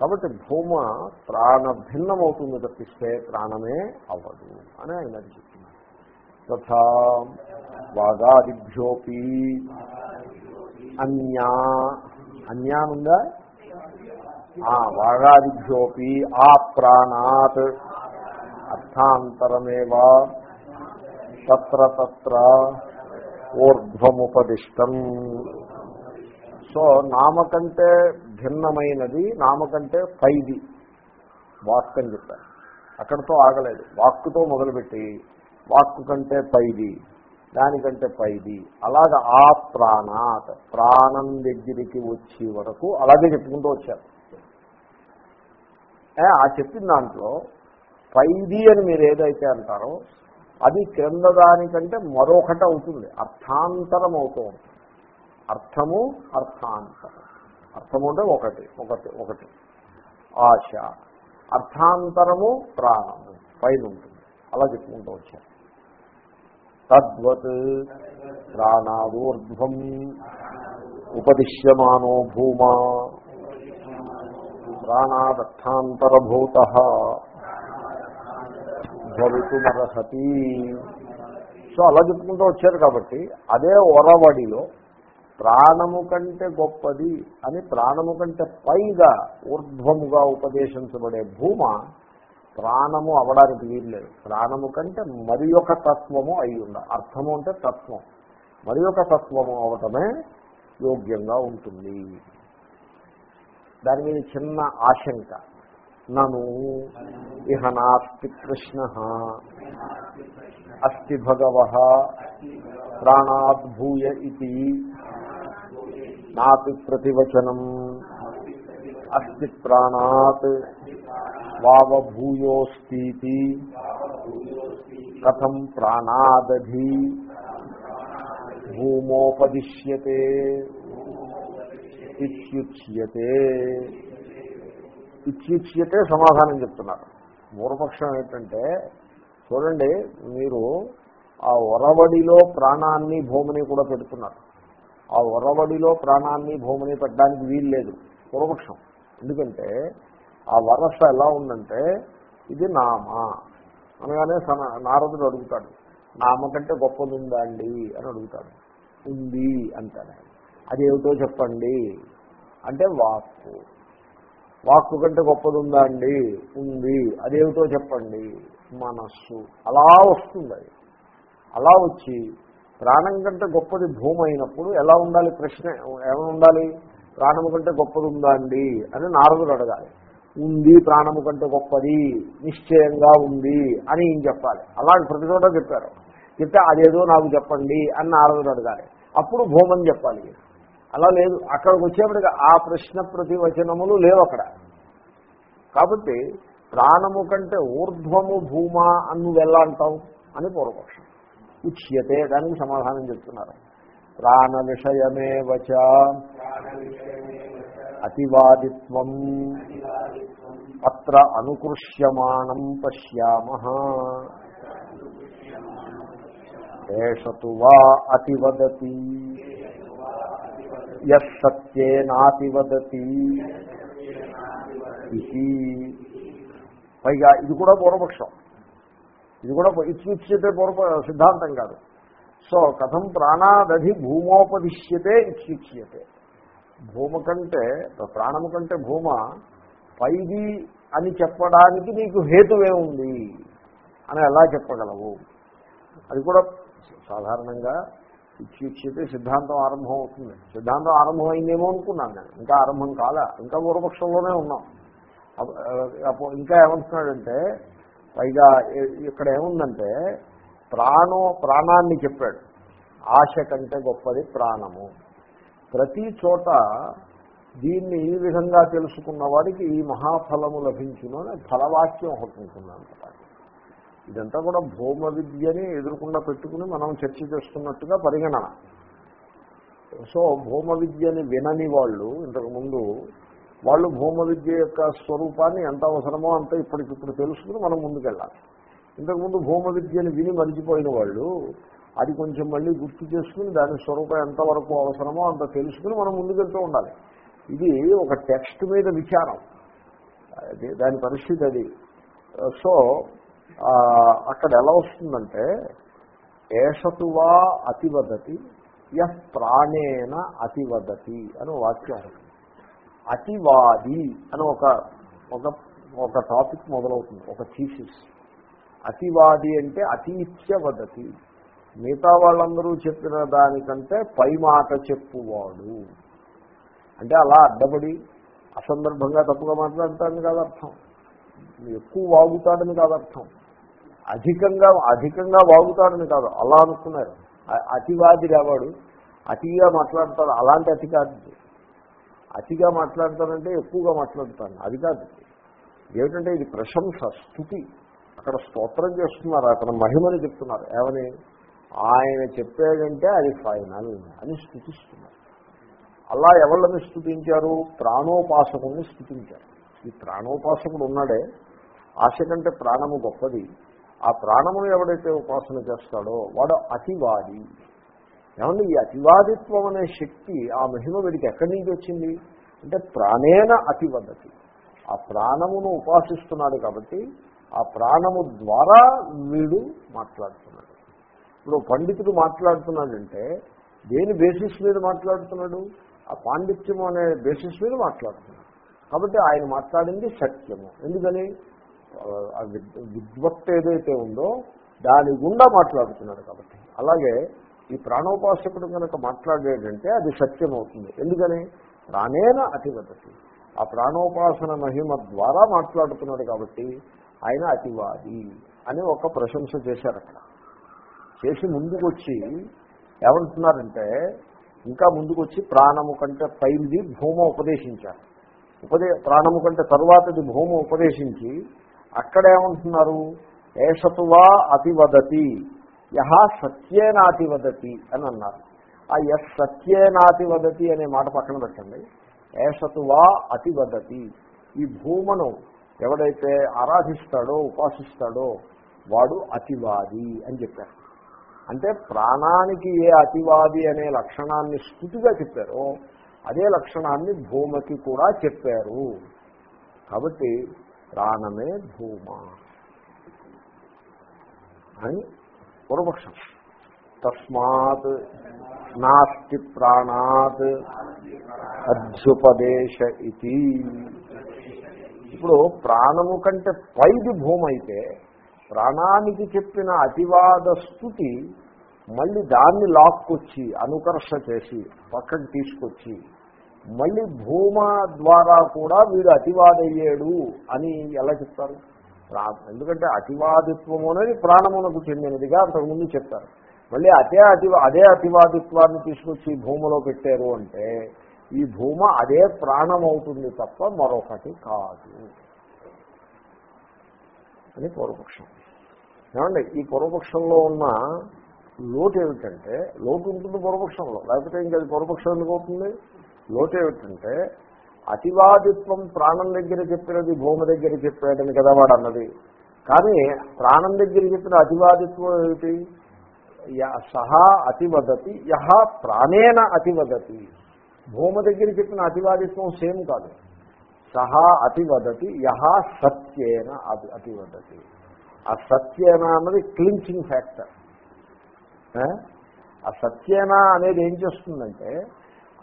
కాబట్టి భూమ ప్రాణ భిన్నమవుతుంది తప్పిస్తే ప్రాణమే అవ్వదు అని ఆయన చెప్తున్నారు. తథా వాగాదిభ్యోపి అన్యా అన్యానుందా ఆ వాగాదిభ్యోపి ఆ ప్రాణాత్ అర్థాంతరమేవా తత్ర తత్ర ఊర్ధ్వముపదిష్టం. సో నామకంటే భిన్నమైనది నామకంటే పైది. వాక్ అని చెప్పారు అక్కడితో ఆగలేదు. వాక్కుతో మొదలుపెట్టి వాక్కు కంటే పైది దానికంటే పైది. అలాగ ఆ ప్రాణాత్ ప్రాణం దగ్గరికి వచ్చే వరకు అలాగే చెప్పుకుంటూ వచ్చారు. ఆ చెప్పిన దాంట్లో పైది అని మీరు ఏదైతే అంటారో అది క్రింద దానికంటే మరొకటి అవుతుంది. అర్థాంతరం అవుతూ ఉంటుంది. అర్థము అర్థాంతరం. అర్థము అంటే ఒకటి ఒకటి ఒకటి. ఆశ అర్థాంతరము ప్రాణము పైన ఉంటుంది అలా చెప్పుకుంటూ వచ్చారు. తద్వత్ ప్రాణాదూర్ధ్వం ఉపదిశ్యమానో భూమా. ప్రాణాదర్థాంతరభూత భవితుమర్హతి సో అలా చెప్పుకుంటూ వచ్చారు కాబట్టి అదే ఒరవడిలో ప్రాణము కంటే గొప్పది అని ప్రాణము కంటే పైగా ఊర్ధ్వముగా ఉపదేశించబడే భూమ ప్రాణము అవడానికి వీల్లేదు. ప్రాణము కంటే మరి ఒక తత్వము అయి ఉండ అర్థము అంటే తత్వం. మరి ఒక తత్వము అవటమే యోగ్యంగా ఉంటుంది. దాని మీద చిన్న ఆశంక. నను ఇహ నాస్తి కృష్ణ. అస్తి భగవ. ప్రాణాద్భూయ ఇది నాపి ప్రతివచనం. అస్తి ప్రాణాత్ వావభూయోస్తి కథం ప్రాణాదధి. భూమోపదిశ్యతే. ఇచ్యుచ్యతే ఇత్యుచ్యతే సమాధానం చెప్తున్నారు. పూర్వపక్షం ఏంటంటే చూడండి మీరు ఆ ఒరవడిలో ప్రాణాన్ని భూమిని కూడా పెడుతున్నారు. ఆ ఒరవడిలో ప్రాణాన్ని భూమిని పెట్టడానికి వీలు లేదు పూర్వపక్షం. ఎందుకంటే ఆ వరస ఎలా ఉందంటే ఇది నామ. అనగానే సన నారదుడు అడుగుతాడు నామ కంటే గొప్పది ఉందా అండి అని అడుగుతాడు. ఉంది అంటాడు. ఆయన. అదేమిటో చెప్పండి. అంటే వాక్కు. వాక్కు కంటే గొప్పది ఉందా అండి ఉంది అదేమిటో చెప్పండి మనస్సు అలా వస్తుంది. అలా వచ్చి ప్రాణం కంటే గొప్పది భూమి అయినప్పుడు ఎలా ఉండాలి ప్రశ్న ఏమైనా ఉండాలి? ప్రాణము కంటే గొప్పది ఉందా అండి? అని నారదుడు అడగాలి. ఉంది ప్రాణము కంటే గొప్పది నిశ్చయంగా ఉంది అని ఈయన చెప్పాలి. అలాంటి ప్రతి చోట చెప్పారు. చెప్తే అదేదో నాకు చెప్పండి అని నారదుడు అడగాలి. అప్పుడు భూమని చెప్పాలి. అలా లేదు. అక్కడికి వచ్చేప్పటికి ఆ ప్రశ్న ప్రతివచనములు లేవు అక్కడ. కాబట్టి ప్రాణము కంటే ఊర్ధ్వము భూమా అని నువ్వు ఎలా అంటావు? అని పూర్వపక్షం. ఉచ్యతే దానికి సమాధానం చెప్తున్నారు. ప్రాణ విషయమే వచ అతివాదిత్వం అత్ర అనుకృష్యమాణం పశ్యామ. ఏషతు వా అతివదతి యత్యేనాతివదతి ఇది పైగా ఇది కూడా పూర్వపక్షం. ఇది కూడా ఇత్యుచ్యతే పూర్వ సిద్ధాంతం కాదు. సో కథం ప్రాణాదధి భూమోపదిశ్యతే ఇత్యుచ్యతే భూమ కంటే ప్రాణము కంటే భూమ పైది అని చెప్పడానికి నీకు హేతువే ఉంది అని ఎలా చెప్పగలవు? అది కూడా సాధారణంగా ఇచ్చి సిద్ధాంతం ఆరంభం అవుతుంది. సిద్ధాంతం ఆరంభం అయిందేమో అనుకున్నాను నేను. ఇంకా ఆరంభం కాలా. ఇంకా పూర్వపక్షంలోనే ఉన్నాం. ఇంకా ఏమంటున్నాడంటే పైగా ఇక్కడ ఏముందంటే ప్రాణం ప్రాణాన్ని చెప్పాడు. ఆశ కంటే గొప్పది ప్రాణము. ప్రతి చోట దీన్ని ఈ విధంగా తెలుసుకున్న వాడికి ఈ మహాఫలము లభించును అని ఫలవాక్యం ఒకటి ఇదంతా కూడా భూమ విద్యని ఎదురుకుండా పెట్టుకుని మనం చర్చ చేస్తున్నట్టుగా పరిగణన. సో భూమ విద్యని వినని వాళ్ళు ఇంతకుముందు వాళ్ళు భూమ విద్య యొక్క స్వరూపాన్ని ఎంత అవసరమో అంత ఇప్పటికిప్పుడు తెలుసుకుని మనం ముందుకెళ్ళాలి. ఇంతకుముందు భూమవిద్యని విని మరిచిపోయిన వాళ్ళు అది కొంచెం మళ్ళీ గుర్తు చేసుకుని దాని స్వరూపం ఎంతవరకు అవసరమో అంత తెలుసుకుని మనం ముందుకెళ్తూ ఉండాలి. ఇది ఒక టెక్స్ట్ మీద విచారం. అది దాని పరిస్థితి అది. సో అక్కడ ఎలా వస్తుందంటే ఏషతువా అతివదతి యహ్ ప్రాణేన అతివదతి అని వాక్యం అతివాది అని ఒక ఒక ఒక టాపిక్ మొదలవుతుంది ఒక థీసిస్. అతివాది అంటే అతీత్య వదతి మిగతా వాళ్ళందరూ చెప్పిన దానికంటే పై మాట చెప్పువాడు. అంటే అలా అడ్డబడి అసందర్భంగా తప్పుగా మాట్లాడతాడని కాదు అర్థం. ఎక్కువ వాగుతాడని కాదు అర్థం. అధికంగా అధికంగా వాగుతాడని కాదు. అలా అనుకున్నారు. అతివాది రావాడు. అతిగా మాట్లాడతాడు. అలాంటి అతి కాదు అతిగా మాట్లాడతానంటే ఎక్కువగా మాట్లాడతాను. అది కాదు. ఏమిటంటే ఇది ప్రశంస స్థుతి. అక్కడ స్తోత్రం చేస్తున్నారు అక్కడ మహిమని చెప్తున్నారు. ఏమని? ఆయన చెప్పాడంటే అది ఫైనల్ అని స్థుతిస్తున్నారు. అలా ఎవళ్ళని స్థుతించారు? ప్రాణోపాసకుల్ని స్థుతించారు. ఈ ప్రాణోపాసకుడు ఉన్నాడే. ఆశ కంటే ప్రాణము గొప్పది. ఆ ప్రాణమును ఎవడైతే ఉపాసన చేస్తాడో వాడు అతివాది. ఏమండి ఈ అతివాదిత్వం అనే శక్తి ఆ మహిమ వీడికి ఎక్కడి నుంచి వచ్చింది? అంటే ప్రాణేన అతివదతి. ఆ ప్రాణమును ఉపాసిస్తున్నాడు కాబట్టి ఆ ప్రాణము ద్వారా వీడు మాట్లాడుతున్నాడు. ఇప్పుడు పండితుడు మాట్లాడుతున్నాడంటే దేని బేసిస్ మీద మాట్లాడుతున్నాడు? ఆ పాండిత్యము అనే బేసిస్ మీద మాట్లాడుతున్నాడు. కాబట్టి ఆయన మాట్లాడింది సత్యము. ఎందుకని? ఆ విద్- విద్వత్ ఏదైతే ఉందో దాని గుండా మాట్లాడుతున్నాడు కాబట్టి. అలాగే ఈ ప్రాణోపాసకుడు కనుక మాట్లాడేటంటే అది సత్యం అవుతుంది ఎందుకని? ప్రాణేన అతివదతి. ఆ ప్రాణోపాసన మహిమ ద్వారా మాట్లాడుతున్నాడు కాబట్టి ఆయన అతివాది అని ఒక ప్రశంస చేశారు అక్కడ. చేసి ముందుకొచ్చి ఏమంటున్నారంటే ఇంకా ముందుకొచ్చి ప్రాణము కంటే పైది భూమ ఉపదేశించారు. ఉపదే ప్రాణము కంటే తరువాతది భూమ ఉపదేశించి అక్కడ ఏమంటున్నారు? ఏషతువా అతివదతి. యహ సత్యేనాతివదతి అని అన్నారు. ఆ ఎస్ సత్యేనాతివదతి అనే మాట పక్కన పెట్టండి. ఏషతువా అతివదతి ఈ భూమను ఎవడైతే ఆరాధిస్తాడో ఉపాసిస్తాడో వాడు అతివాది అని చెప్పారు. అంటే ప్రాణానికి ఏ అతివాది అనే లక్షణాన్ని స్థుతిగా చెప్పారో అదే లక్షణాన్ని భూమకి కూడా చెప్పారు. కాబట్టి ప్రాణమే భూమ అని పూర్వపక్షం. తస్మాత్ నాస్తి ప్రాణాత్ అధ్యుపదేశ ఇది ఇప్పుడు ప్రాణము కంటే పైది భూమి అయితే ప్రాణానికి చెప్పిన అతివాద స్థుతి మళ్ళీ దాన్ని లాక్కొచ్చి అనుకర్ష చేసి పక్కకి తీసుకొచ్చి మళ్ళీ భూమ ద్వారా కూడా వీడు అతివాదయ్యాడు అని ఎలా చెప్తారు? ప్రా- ఎందుకంటే అతివాదిత్వము అనేది ప్రాణమునకు చెందినదిగా అంతకుముందు చెప్తారు మళ్ళీ అదే అతి అదే అతివాదిత్వాన్ని తీసుకొచ్చి భూమలో పెట్టారు అంటే ఈ భూమ అదే ప్రాణం అవుతుంది తప్ప మరొకటి కాదు అని పూర్వపక్షం. ఏమండి ఈ పూర్వపక్షంలో ఉన్న లోటు ఏమిటంటే లోటు ఉంటుంది పూర్వపక్షంలో లేకపోతే ఇంకా అది పూర్వపక్షం ఎందుకు అవుతుంది? లోటు ఏమిటంటే అతివాదిత్వం ప్రాణం దగ్గర చెప్పినది భూమి దగ్గర చెప్పాడని కదా వాడు అన్నది. కానీ ప్రాణం దగ్గర చెప్పిన అతివాదిత్వం ఏమిటి? య- సహా అతివదతి యహ ప్రాణేన అతివదతి. భూమి దగ్గర చెప్పిన అతివాదిత్వం సేమ్ కాదు. సహా అతివదతి యహ సత్యేన అతి అతివదతి. ఆ సత్యేన అన్నది క్లించింగ్ ఫ్యాక్టర్. ఆ సత్యేన అనేది ఏం చేస్తుందంటే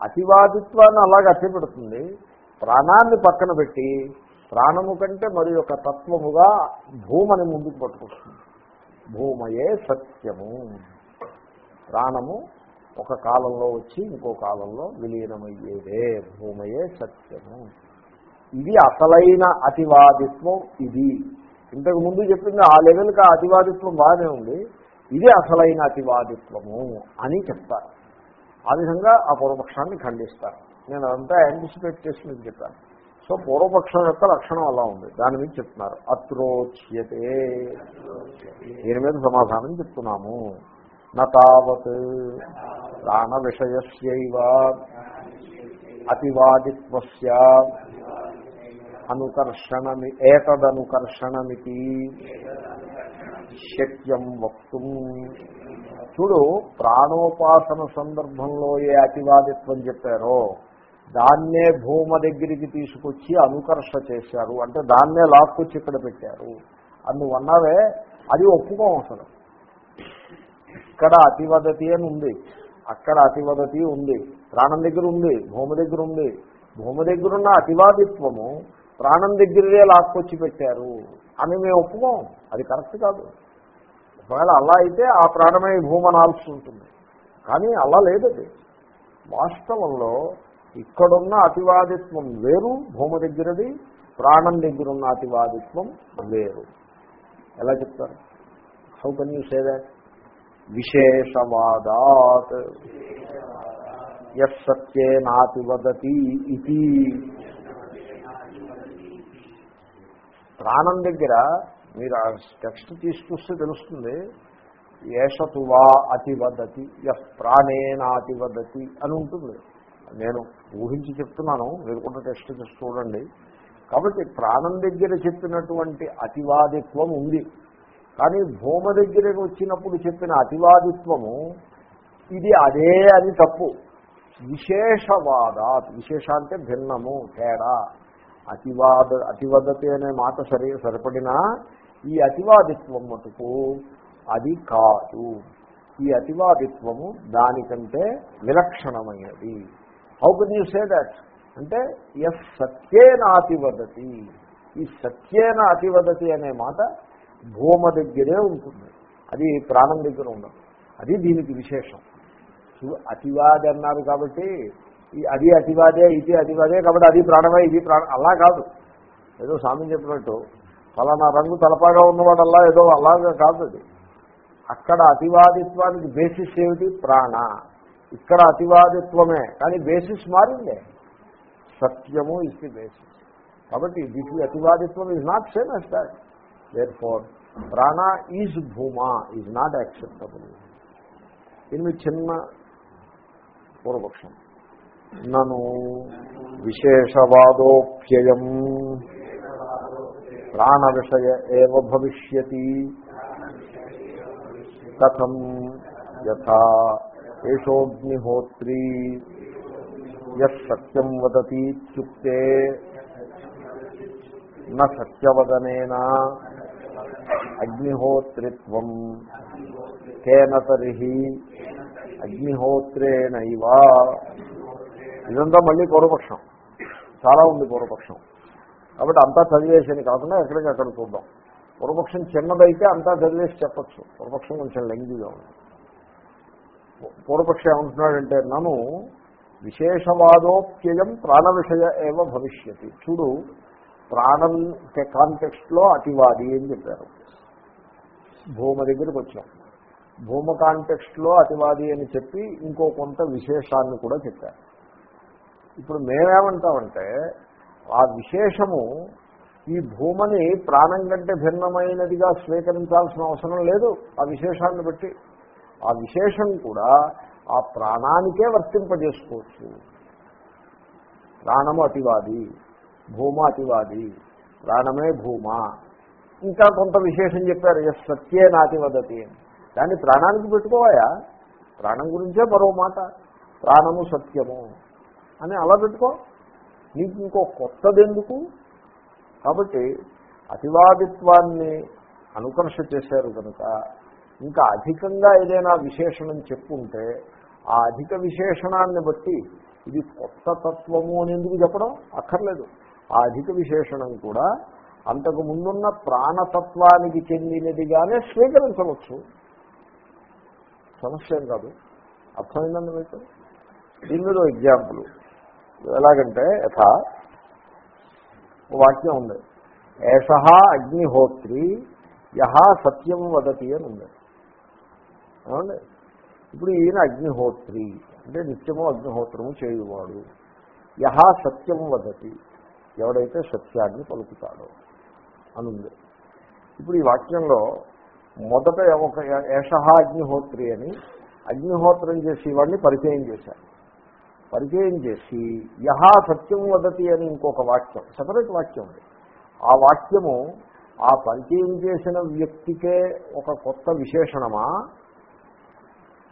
అతివాదిత్వాన్ని అలాగే అట్టిపెడుతుంది ప్రాణాన్ని పక్కన పెట్టి ప్రాణము కంటే మరి ఒక తత్వముగా భూమని ముందుకు పట్టుకొస్తుంది. భూమయే సత్యము. ప్రాణము ఒక కాలంలో వచ్చి ఇంకో కాలంలో విలీనమయ్యేదే. భూమయే సత్యము. ఇది అసలైన అతివాదిత్వం ఇది. ఇంతకు ముందు చెప్పింది ఆ లెవెల్కి ఆ అతివాదిత్వం బాగానే ఉంది. ఇది అసలైన అతివాదిత్వము అని చెప్తారు. ఆ విధంగా ఆ పూర్వపక్షాన్ని ఖండిస్తారు. నేను అదంతా యాంటిసిపేట్ చేసి మీకు చెప్పాను. సో పూర్వపక్షం యొక్క లక్షణం అలా ఉంది. దాని మీద చెప్తున్నారు. అత్రోచ్యతే. దీని మీద సమాధానం చెప్తున్నాము. నావత్ ప్రాణ విషయస్యవ అతివాదిత్వస్య అనుకర్షణమి ఏతదనుకర్షణమితి శక్యం వక్తుం. చూడు ప్రాణోపాసన సందర్భంలో ఏ అతివాదిత్వం చెప్పారో దాన్నే భూమ దగ్గరికి తీసుకొచ్చి అనుకర్ష చేశారు. అంటే దాన్నే లాక్కొచ్చి ఇక్కడ పెట్టారు. అందువన్నవే అది ఒప్పుకోం అసలు. ఇక్కడ అతివదతి అని ఉంది. అక్కడ అతివదతి ఉంది. ప్రాణం దగ్గర ఉంది. భూమి దగ్గర ఉంది. భూమి దగ్గరున్న అతివాదిత్వము ప్రాణం దగ్గరే లాక్కొచ్చి పెట్టారు అని మేము ఒప్పుకోం. అది కరెక్ట్ కాదు. ఒకవేళ అలా అయితే ఆ ప్రాణమే భూమి అనాల్సి ఉంటుంది కానీ అలా లేదది. వాస్తవంలో ఇక్కడున్న అతివాదిత్వం వేరు భూమి దగ్గరది ప్రాణం దగ్గరున్న అతివాదిత్వం వేరు. ఎలా చెప్తారు? How can you say that విశేషవాదాత్. ఎస్ సత్యేనాతివదతి ఇది ప్రాణం దగ్గర మీరు ఆ టెక్స్ట్ తీసుకొస్తే తెలుస్తుంది ఏషతువా అతివదతి ఎస్ ప్రాణేనాతివదతి అని ఉంటుంది. నేను ఊహించి చెప్తున్నాను మీరు కూడా టెస్ట్ చేసి చూడండి. కాబట్టి ప్రాణం దగ్గర చెప్పినటువంటి అతివాదిత్వం ఉంది. కానీ భూమ దగ్గరకు వచ్చినప్పుడు చెప్పిన అతివాదిత్వము ఇది అదే అది తప్పు. విశేషవాద విశేష అంటే భిన్నము తేడా. అతివాద అతివదతి అనే మాట సరి సరిపడినా ఈ అతివాదిత్వం మటుకు అది కాదు. ఈ అతివాదిత్వము దానికంటే విలక్షణమైనది. How can you say that అంటే ఎస్ సత్యేన అతివదతి ఈ సత్యేన అతివదతి అనే మాట భూమ దగ్గరే ఉంటుంది. అది ప్రాణం దగ్గర ఉండదు. అది దీనికి విశేషం. అతివాది అన్నారు కాబట్టి ఈ అది అతివాదే ఇది అతివాదే కాబట్టి అది ప్రాణమే ఇది ప్రాణం అలా కాదు. ఏదో స్వామి చెప్పినట్టు ఫలానా రంగు తలపాగా ఉన్నవాడల్లా ఏదో అలాగా కాదు అది. అక్కడ అతివాదిత్వానికి బేసిస్ ఏమిటి? ప్రాణ. ఇక్కడ అతివాదిత్వమే కానీ బేసిస్ మారిందే. సత్యము ఇస్ ది బేసిస్ కాబట్టి this అతివాదిత్వం is not same as that therefore prana is bhuma is not acceptable దీని చిన్న పూర్వపక్షం. నను విశేషవాదోప్యయం. ప్రాణ విషయ ఏవ భవిష్యతి. కథం యథా ఏషోగ్నిహోత్రీ యత్ సత్యం వదతీత్యుక్తే న సత్యవదనేన అగ్నిహోత్రిత్వం. కేన తరిహి అగ్నిహోత్రేణైవా. ఇదంతా మళ్ళీ పూర్వపక్షం. చాలా ఉంది పూర్వపక్షం. కాబట్టి అంతా చదివేసేది కాకుండా ఎక్కడికి అక్కడ చూద్దాం. పూర్వపక్షం చిన్నదైతే అంతా చదివేసి చెప్పచ్చు. పూర్వపక్షం కొంచెం లెంగిగా ఉంది. పూర్వపక్షం ఏమంటున్నాడంటే నన్ను విశేషవాదోప్యయం ప్రాణ విషయ ఏవ భవిష్యతి. చూడు ప్రాణం కాంటెక్స్ట్లో అతివాది అని చెప్పారు. భూమ దగ్గరికి వచ్చాం. భూమ కాంటెక్స్ట్లో అతివాది అని చెప్పి ఇంకో కొంత విశేషాన్ని కూడా చెప్పారు. ఇప్పుడు మేమేమంటామంటే ఆ విశేషము ఈ భూమని ప్రాణం కంటే భిన్నమైనదిగా స్వీకరించాల్సిన అవసరం లేదు. ఆ విశేషాన్ని బట్టి ఆ విశేషం కూడా ఆ ప్రాణానికే వర్తింపజేసుకోవచ్చు. ప్రాణము అతివాది భూమ అతివాది ప్రాణమే భూమ. ఇంకా కొంత విశేషం చెప్పారు ఎస్ సత్యే నాతి వదతి దాన్ని ప్రాణానికి పెట్టుకోవాయా? ప్రాణం గురించే మరో మాట. ప్రాణము సత్యము అని అలా పెట్టుకో. నీకు ఇంకో కొత్తది ఎందుకు కాబట్టి అతివాదిత్వాన్ని అనుకర్ష చేశారు కనుక ఇంకా అధికంగా ఏదైనా విశేషణం చెప్పుంటే ఆ అధిక విశేషణాన్ని బట్టి ఇది కొత్త తత్వము అని ఎందుకు చెప్పడం అక్కర్లేదు. ఆ అధిక విశేషణం కూడా అంతకు ముందున్న ప్రాణతత్వానికి చెందినదిగానే స్వీకరించవచ్చు. సమస్య కాదు. అర్థమైందండి మీకు? దీని మీద ఎగ్జాంపుల్. ఎలాగంటే యథా వాక్యం ఉంది. ఏష అగ్నిహోత్రి యహ సత్యం వదతి అని ఉంది. ఏమండి? ఇప్పుడు ఈయన అగ్నిహోత్రి అంటే నిత్యము అగ్నిహోత్రము చేయువాడు. యహ సత్యం వదతి. ఎవడైతే సత్యాన్ని పలుకుతాడో అనుంది. ఇప్పుడు ఈ వాక్యంలో మొదట ఒక యషహా అగ్నిహోత్రి అని అగ్నిహోత్రం చేసి వాడిని పరిచయం చేశారు పరిచయం చేసి యహా సత్యం వదతి అని ఇంకొక వాక్యం సపరేట్ వాక్యం ఉంది ఆ వాక్యము ఆ పరిచయం చేసిన వ్యక్తికే ఒక కొత్త విశేషణమా?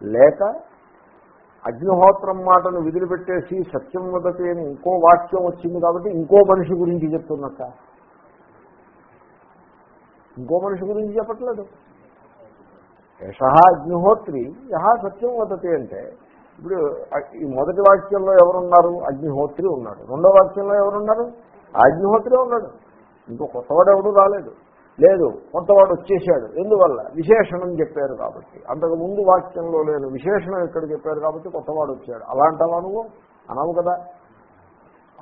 లేక అగ్నిహోత్రం మాటను విదిలిపెట్టేసి సత్యం వదతి అని ఇంకో వాక్యం వచ్చింది కాబట్టి ఇంకో మనిషి గురించి చెప్తున్నట్ట. ఇంకో మనిషి గురించి చెప్పట్లేదు. యశ అగ్నిహోత్రి యహ సత్యం వదతి అంటే ఇప్పుడు ఈ మొదటి వాక్యంలో ఎవరున్నారు? అగ్నిహోత్రి ఉన్నాడు. రెండో వాక్యంలో ఎవరున్నారు? అగ్నిహోత్రి ఉన్నాడు. ఇంకో కొత్తవాడు ఎవడు రాలేదు. లేదు కొత్తవాడు వచ్చేసాడు ఎందువల్ల? విశేషణం చెప్పారు కాబట్టి. అంతకు ముందు వాక్యంలో లేదు. విశేషణం ఇక్కడ చెప్పారు కాబట్టి కొత్తవాడు వచ్చాడు. అలాంటవా నువ్వు? అనవు కదా.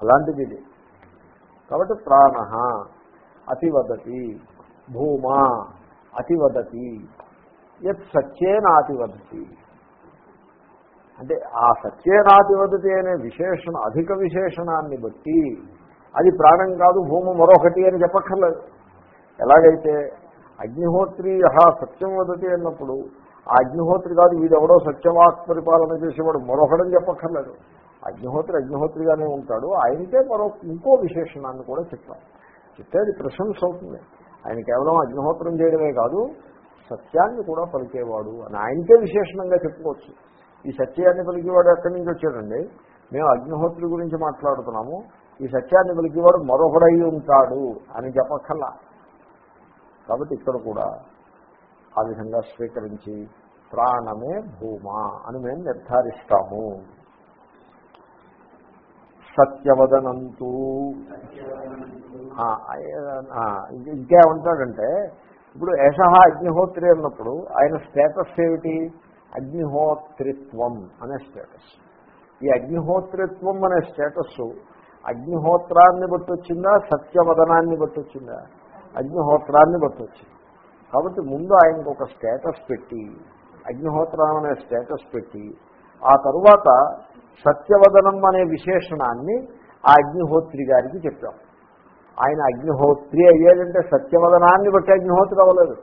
అలాంటిది ఇది. కాబట్టి ప్రాణ అతివదతి భూమా అతివదతి యత్ సత్యేనాతివదతి అంటే ఆ సత్యేనాతివదతి అనే విశేషణ అధిక విశేషణాన్ని బట్టి అది ప్రాణం కాదు భూమి మరొకటి అని చెప్పక్కర్లేదు. ఎలాగైతే అగ్నిహోత్రి యహా సత్యం వదతి అన్నప్పుడు ఆ అగ్నిహోత్రి కాదు వీడెవడో సత్యవాక్ పరిపాలన చేసేవాడు మరొకడని చెప్పక్కర్లేదు. అగ్నిహోత్రి అగ్నిహోత్రిగానే ఉంటాడు. ఆయనకే మరో ఇంకో విశేషణాన్ని కూడా చెప్తాను చెప్తే అది ప్రశంస అవుతుంది. ఆయన కేవలం అగ్నిహోత్రం చేయడమే కాదు సత్యాన్ని కూడా పలికేవాడు అని ఆయనకే విశేషణంగా చెప్పుకోవచ్చు. ఈ సత్యాన్ని పలికేవాడు ఎక్కడి నుంచి వచ్చాడండి? మేము అగ్నిహోత్రి గురించి మాట్లాడుతున్నాము. ఈ సత్యాన్ని పలికేవాడు మరొకడై ఉంటాడు అని చెప్పక్కల్లా కాబట్టి ఇక్కడ కూడా ఆ విధంగా స్వీకరించి ప్రాణమే భూమా అని మేము నిర్ధారిస్తాము. సత్యవదనంతు. ఇంకేమంటాడంటే ఇప్పుడు ఏష అగ్నిహోత్రి అన్నప్పుడు ఆయన స్టేటస్ ఏమిటి? అగ్నిహోత్రిత్వం అనే స్టేటస్. ఈ అగ్నిహోత్రిత్వం అనే స్టేటస్ అగ్నిహోత్రాన్ని బట్టి వచ్చిందా సత్యవదనాన్ని బట్టి వచ్చిందా? అగ్నిహోత్రాన్ని బట్టి కాబట్టి ముందు ఆయనకు ఒక స్టేటస్ పెట్టి అగ్నిహోత్రం అనే స్టేటస్ పెట్టి ఆ తరువాత సత్యవదనం అనే విశేషణాన్ని ఆ అగ్నిహోత్రి గారికి చెప్పాం. ఆయన అగ్నిహోత్రి అయ్యాడంటే సత్యవదనాన్ని బట్టి అగ్నిహోత్రి అవ్వలేదు.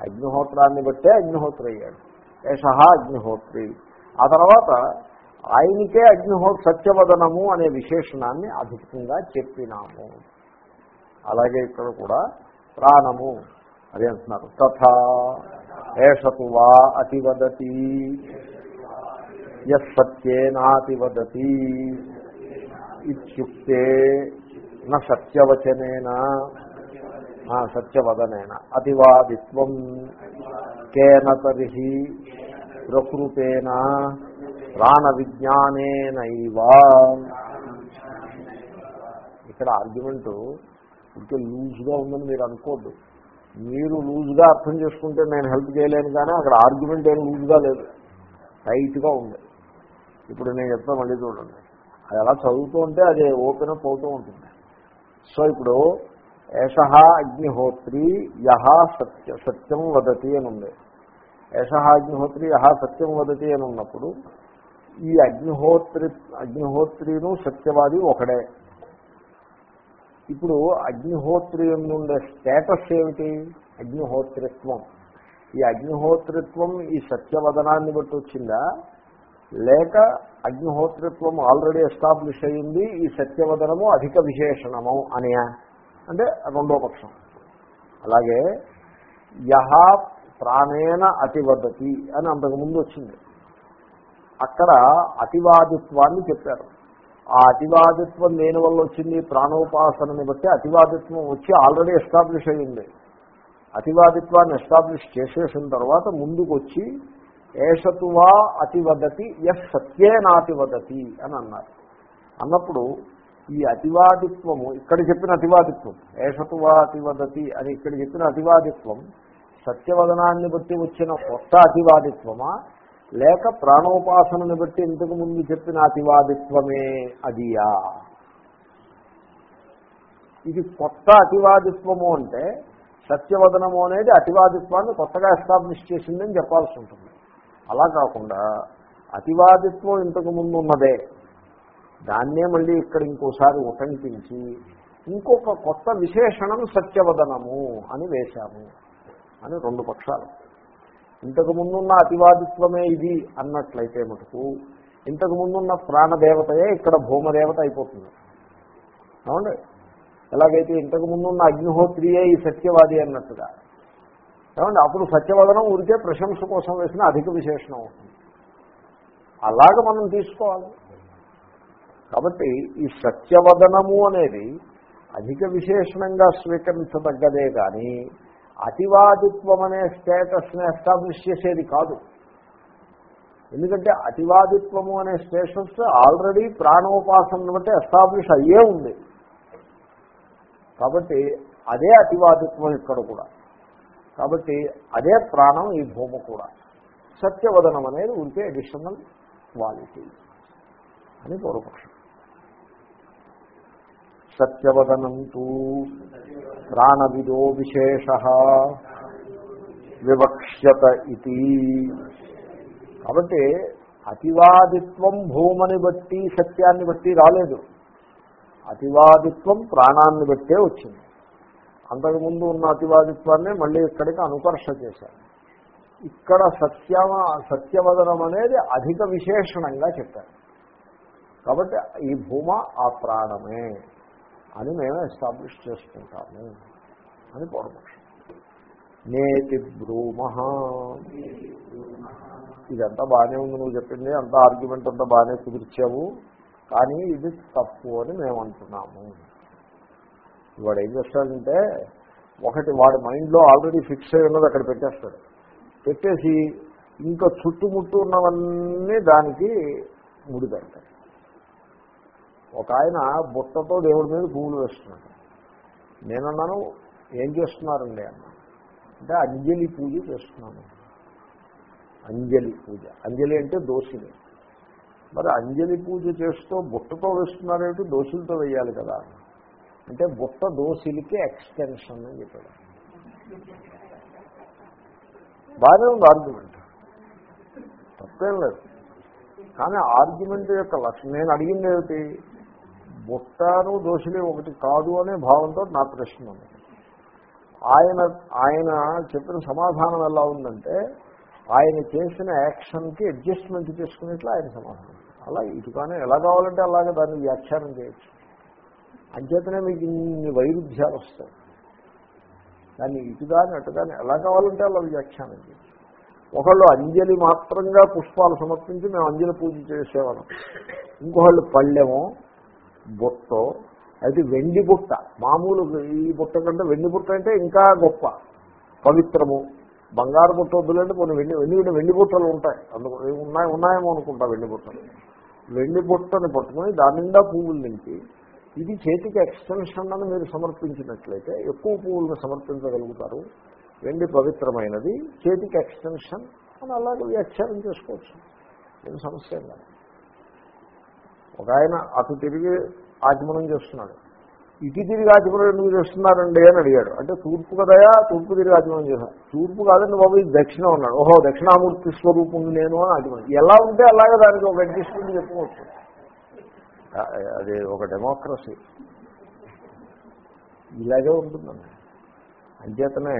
అగ్నిహోత్రాన్ని బట్టే అగ్నిహోత్రి అయ్యాడు. ఏష అగ్నిహోత్రి. ఆ తర్వాత ఆయనకే అగ్నిహో సత్యవదనము అనే విశేషణాన్ని అధికంగా చెప్పినాము. అలాగే ఇక్కడ కూడా ప్రాణము. అది అంటున్నారు. తథా ఏషతు వా అతివదతి. యత్యేనాతివదతి ఇుక్తే న సత్యవచనేన. సత్యవదనేన. అతివాదిత్వం కేన తరి ప్రకృతేన ప్రాణ విజ్ఞానేనైవా ఇక్కడ ఆర్గ్యుమెంటు ఇంకే లూజ్గా ఉందని మీరు అనుకోద్దు. మీరు లూజ్గా అర్థం చేసుకుంటే నేను హెల్ప్ చేయలేను కానీ అక్కడ ఆర్గ్యుమెంట్ ఏం లూజ్గా లేదు. టైట్గా ఉంది. ఇప్పుడు నేను చెప్తా మళ్ళీ చూడండి. అది ఎలా చదువుతూ ఉంటే అది ఓపెన్ అప్ అవుతూ ఉంటుంది. సో ఇప్పుడు ఏష అగ్నిహోత్రి యహ సత్య సత్యం వదతి అని ఉంది ఏష అగ్నిహోత్రి యహ సత్యం వదతి అని ఉన్నప్పుడు ఈ అగ్నిహోత్రి అగ్నిహోత్రిను సత్యవాది ఒకడే. ఇప్పుడు అగ్నిహోత్రి ఉండే స్టేటస్ ఏమిటి? అగ్నిహోత్రిత్వం. ఈ అగ్నిహోత్రిత్వం ఈ సత్యవదనాన్ని బట్టి వచ్చిందా? లేక అగ్నిహోత్రిత్వం ఆల్రెడీ ఎస్టాబ్లిష్ అయింది ఈ సత్యవదనము అధిక విశేషణము అనే? అంటే రెండో పక్షం. అలాగే యహ ప్రాణేన అతివదతి అని అంతకుముందు వచ్చింది. అక్కడ అతివాదిత్వాన్ని చెప్పారు. ఆ అతివాదిత్వం దేని వల్ల వచ్చింది? ప్రాణోపాసనని బట్టి అతివాదిత్వం వచ్చి ఆల్రెడీ ఎస్టాబ్లిష్ అయ్యింది. అతివాదిత్వాన్ని ఎస్టాబ్లిష్ చేసేసిన తర్వాత ముందుకు వచ్చి ఏషతువా అతివదతి ఎస్ సత్యేనాతివదతి అని అన్నారు. అన్నప్పుడు ఈ అతివాదిత్వము ఇక్కడ చెప్పిన అతివాదిత్వం ఏషతువా అతివదతి అని ఇక్కడ చెప్పిన అతివాదిత్వం సత్యవదనాన్ని బట్టి వచ్చిన కొత్త అతివాదిత్వమా? లేక ప్రాణోపాసనను బట్టి ఇంతకు ముందు చెప్పిన అతివాదిత్వమే అదియా. ఇది కొత్త అతివాదిత్వము అంటే సత్యవదనము అనేది అతివాదిత్వాన్ని కొత్తగా ఎస్టాబ్లిష్ చేసిందని చెప్పాల్సి ఉంటుంది. అలా కాకుండా అతివాదిత్వం ఇంతకు ముందు ఉన్నదే. దాన్నే మళ్ళీ ఇక్కడ ఇంకోసారి ఉటంకించి ఇంకొక కొత్త విశేషణం సత్యవదనము అని వేశాము అని రెండు పక్షాలు. ఇంతకు ముందున్న అతివాదిత్వమే ఇది అన్నట్లయితే మటుకు ఇంతకు ముందున్న ప్రాణదేవతయే ఇక్కడ భూమదేవత అయిపోతుంది. అవునండి? ఎలాగైతే ఇంతకు ముందున్న అగ్నిహోత్రియే ఈ సత్యవాది అన్నట్టుగా. ఏమండి అప్పుడు సత్యవదనం ఊరికే ప్రశంస కోసం వేసిన అధిక విశేషణం అవుతుంది. అలాగ మనం తీసుకోవాలి. కాబట్టి ఈ సత్యవదనము అనేది అధిక విశేషణంగా స్వీకరించదగ్గదే కానీ అతివాదిత్వం అనే స్టేటస్ని ఎస్టాబ్లిష్ చేసేది కాదు. ఎందుకంటే అతివాదిత్వము అనే స్టేషన్స్ ఆల్రెడీ ప్రాణోపాసన బట్టి ఎస్టాబ్లిష్ అయ్యే ఉంది. కాబట్టి అదే అతివాదిత్వం ఇక్కడ కూడా. కాబట్టి అదే ప్రాణం ఈ భూమి కూడా. సత్యవదనం అనేది ఉంటే అడిషనల్ క్వాలిటీ అని పూర్వపక్షం సత్యవదనంతు. ప్రాణవిదో విశేష. వివక్ష్యత ఇది కాబట్టి అతివాదిత్వం భూమని బట్టి సత్యాన్ని బట్టి రాలేదు. అతివాదిత్వం ప్రాణాన్ని బట్టే వచ్చింది. అంతకుముందు ఉన్న అతివాదిత్వాన్ని మళ్ళీ ఇక్కడికి అనుకర్ష చేశారు. ఇక్కడ సత్యమ సత్యవదనం అనేది అధిక విశేషణంగా చెప్పారు. కాబట్టి ఈ భూమ ఆ ప్రాణమే. అని మేము ఎస్టాబ్లిష్ చేసుకుంటాము అని పూర్వపక్షం నేతి బ్రూమ. ఇదంతా బాగానే ఉంది నువ్వు చెప్పింది అంత ఆర్గ్యుమెంట్ అంతా బాగానే కుదిర్చావు కానీ ఇది తప్పు అని మేము అంటున్నాము. వాడు ఏం చేస్తాడంటే ఒకటి వాడి మైండ్లో ఆల్రెడీ ఫిక్స్ అయి ఉన్నది అక్కడ పెట్టేస్తాడు. పెట్టేసి ఇంకా చుట్టుముట్టు ఉన్నవన్నీ దానికి ముడిపెడతాడు. ఒక ఆయన బుట్టతో దేవుడి మీద పువ్వులు వేస్తున్నాడు. నేనన్నాను ఏం చేస్తున్నారండి? అన్న. అంటే అంజలి పూజ చేస్తున్నాను. అంజలి పూజ. అంజలి అంటే దోషిని మరి అంజలి పూజ చేస్తూ బుట్టతో వేస్తున్నారేమిటి దోషులతో వేయాలి కదా. అంటే బుట్ట దోషులకి ఎక్స్టెన్షన్ అని చెప్పాడు. బాగానే ఉంది ఆర్గ్యుమెంట్ తప్పేం లేదు. కానీ ఆర్గ్యుమెంట్ యొక్క లక్ష్యం నేను అడిగింది ఏమిటి? బుట్టాను దోషులే ఒకటి కాదు అనే భావంతో నా ప్రశ్న ఉంది. ఆయన ఆయన చెప్పిన సమాధానం ఎలా ఉందంటే ఆయన చేసిన యాక్షన్కి అడ్జస్ట్మెంట్ చేసుకునేట్లు ఆయన సమాధానం. అలా ఇటుగానే ఎలా కావాలంటే అలాగే దాన్ని వ్యాఖ్యానం చేయొచ్చు. అంచేతనే మీకు ఇన్ని వైరుధ్యాలు వస్తాయి. దాన్ని ఇటుగాని అటుగాని ఎలా కావాలంటే అలా వ్యాఖ్యానం చేయొచ్చు. ఒకళ్ళు అంజలి మాత్రంగా పుష్పాలు సమర్పించి మేము అంజలి పూజ చేసేవాళ్ళం. ఇంకొకళ్ళు పళ్ళెమో బుట్టో. అయితే వెండి బుట్ట. మామూలు ఈ బుట్ట కంటే వెండి బుట్ట అంటే ఇంకా గొప్ప. పవిత్రము. బంగారు బుట్ట వద్దులంటే కొన్ని వెండి వెండి వెండి బుట్టలు ఉంటాయి. అందుకు ఉన్నాయి ఉన్నాయేమో అనుకుంటా వెండి బుట్టలు. వెండి బుట్టని పట్టుకుని దాని నిండా పువ్వులు నింపి ఇది చేతికి ఎక్స్టెన్షన్ అని మీరు సమర్పించినట్లయితే ఎక్కువ పువ్వులను సమర్పించగలుగుతారు. వెండి పవిత్రమైనది చేతికి ఎక్స్టెన్షన్ అని అలాగే వ్యాఖ్యానం చేసుకోవచ్చు. ఏం సమస్య కాదు ఒక ఆయన అటు తిరిగి ఆచమనం చేస్తున్నాడు. ఇటు తిరిగి ఆచమనం ఎందుకు చేస్తున్నారండి అని అడిగాడు. అంటే తూర్పు కదయా? తూర్పు తిరిగి ఆచమనం చేశాను తూర్పు కాదండి బాబు ఇది దక్షిణం ఉన్నాడు. ఓహో దక్షిణామూర్తి స్వరూపం నేను అని ఆచమనం ఎలా ఉంటే అలాగే దానికి ఒక అడ్జస్ట్మెంట్ చెప్పుకోవచ్చు. అది ఒక డెమోక్రసీ ఇలాగే ఉంటుందండి. అంచేతనే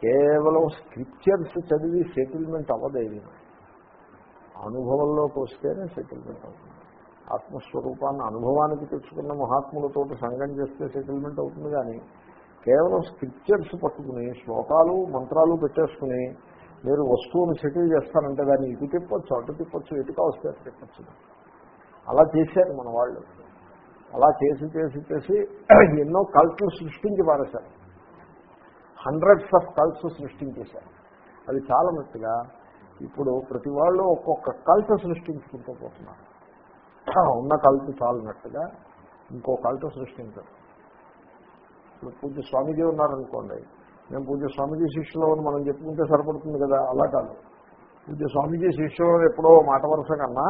కేవలం స్క్రిప్చర్స్ చదివి సెటిల్మెంట్ అవ్వదు అనుభవంలోకి వస్తేనే సెటిల్మెంట్ అవుతుంది. ఆత్మస్వరూపాన్ని అనుభవానికి తెచ్చుకున్న మహాత్ములతో సంఘం చేస్తే సెటిల్మెంట్ అవుతుంది కానీ కేవలం స్క్రిప్చర్స్ పట్టుకుని శ్లోకాలు మంత్రాలు పెట్టేసుకుని మీరు వస్తువును సెటిల్ చేస్తారంటే దాన్ని ఇటు తిప్పొచ్చు అటు తిప్పొచ్చు ఎటుగా వస్తే అటు తిప్పొచ్చు. అలా చేశారు మన వాళ్ళు. అలా చేసి చేసి చేసి ఎన్నో కల్చర్ సృష్టించి పారేశారు. హండ్రెడ్స్ ఆఫ్ కల్ట్స్ సృష్టించేశారు. అది చాలా మట్టుగా ఇప్పుడు ప్రతి వాళ్ళు ఒక్కొక్క కల్ట్ సృష్టించుకుంటూ పోతున్నారు. ఉన్న కల్తు చాలినట్టుగా ఇంకో కల్తు సృష్టించారు. ఇప్పుడు పూజ స్వామీజీ ఉన్నారనుకోండి మేము పూజ స్వామీజీ శిష్యులో అని మనం చెప్పుకుంటే సరిపడుతుంది కదా? అలా కాదు. పూజ స్వామీజీ శిష్యులు ఎప్పుడో మాట వరుస కన్నా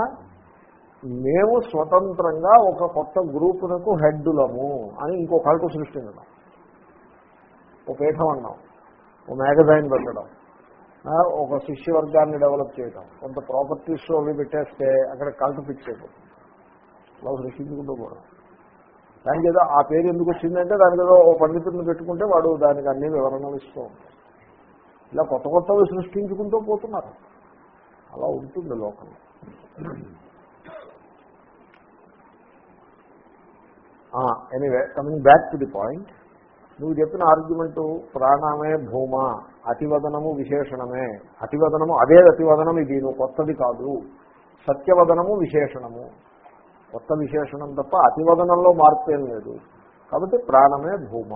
మేము స్వతంత్రంగా ఒక కొత్త గ్రూపునకు హెడ్డులము అని ఇంకో కల్టు సృష్టించడం. ఓ పీఠం అన్నాం ఓ మ్యాగజైన్ పెట్టడం ఒక శిష్య వర్గాన్ని డెవలప్ చేయడం కొంత ప్రాపర్టీస్ అవి పెట్టేస్తే అక్కడ కల్ట్ ఫిక్స్ అయిపోతుంది. అలా సృష్టించుకుంటూ పోవడం. దానికి ఏదో ఆ పేరు ఎందుకు వచ్చిందంటే దానికి ఏదో ఓ పండితుడిని పెట్టుకుంటే వాడు దానికి అన్ని వివరణలు ఇస్తూ ఉంటాడు. ఇలా కొత్త కొత్తవి సృష్టించుకుంటూ పోతున్నారు. అలా ఉంటుంది లోకంలో anyway coming back to the point నువ్వు చెప్పిన ఆర్గ్యుమెంటు ప్రాణమే భూమ అతివదనము విశేషణమే. అతివదనము అదే అతివదనం ఇది నువ్వు కొత్తది కాదు. సత్యవదనము విశేషణము. కొత్త విశేషణం తప్ప అతివదనంలో మార్పు ఏం లేదు. కాబట్టి ప్రాణమే భూమ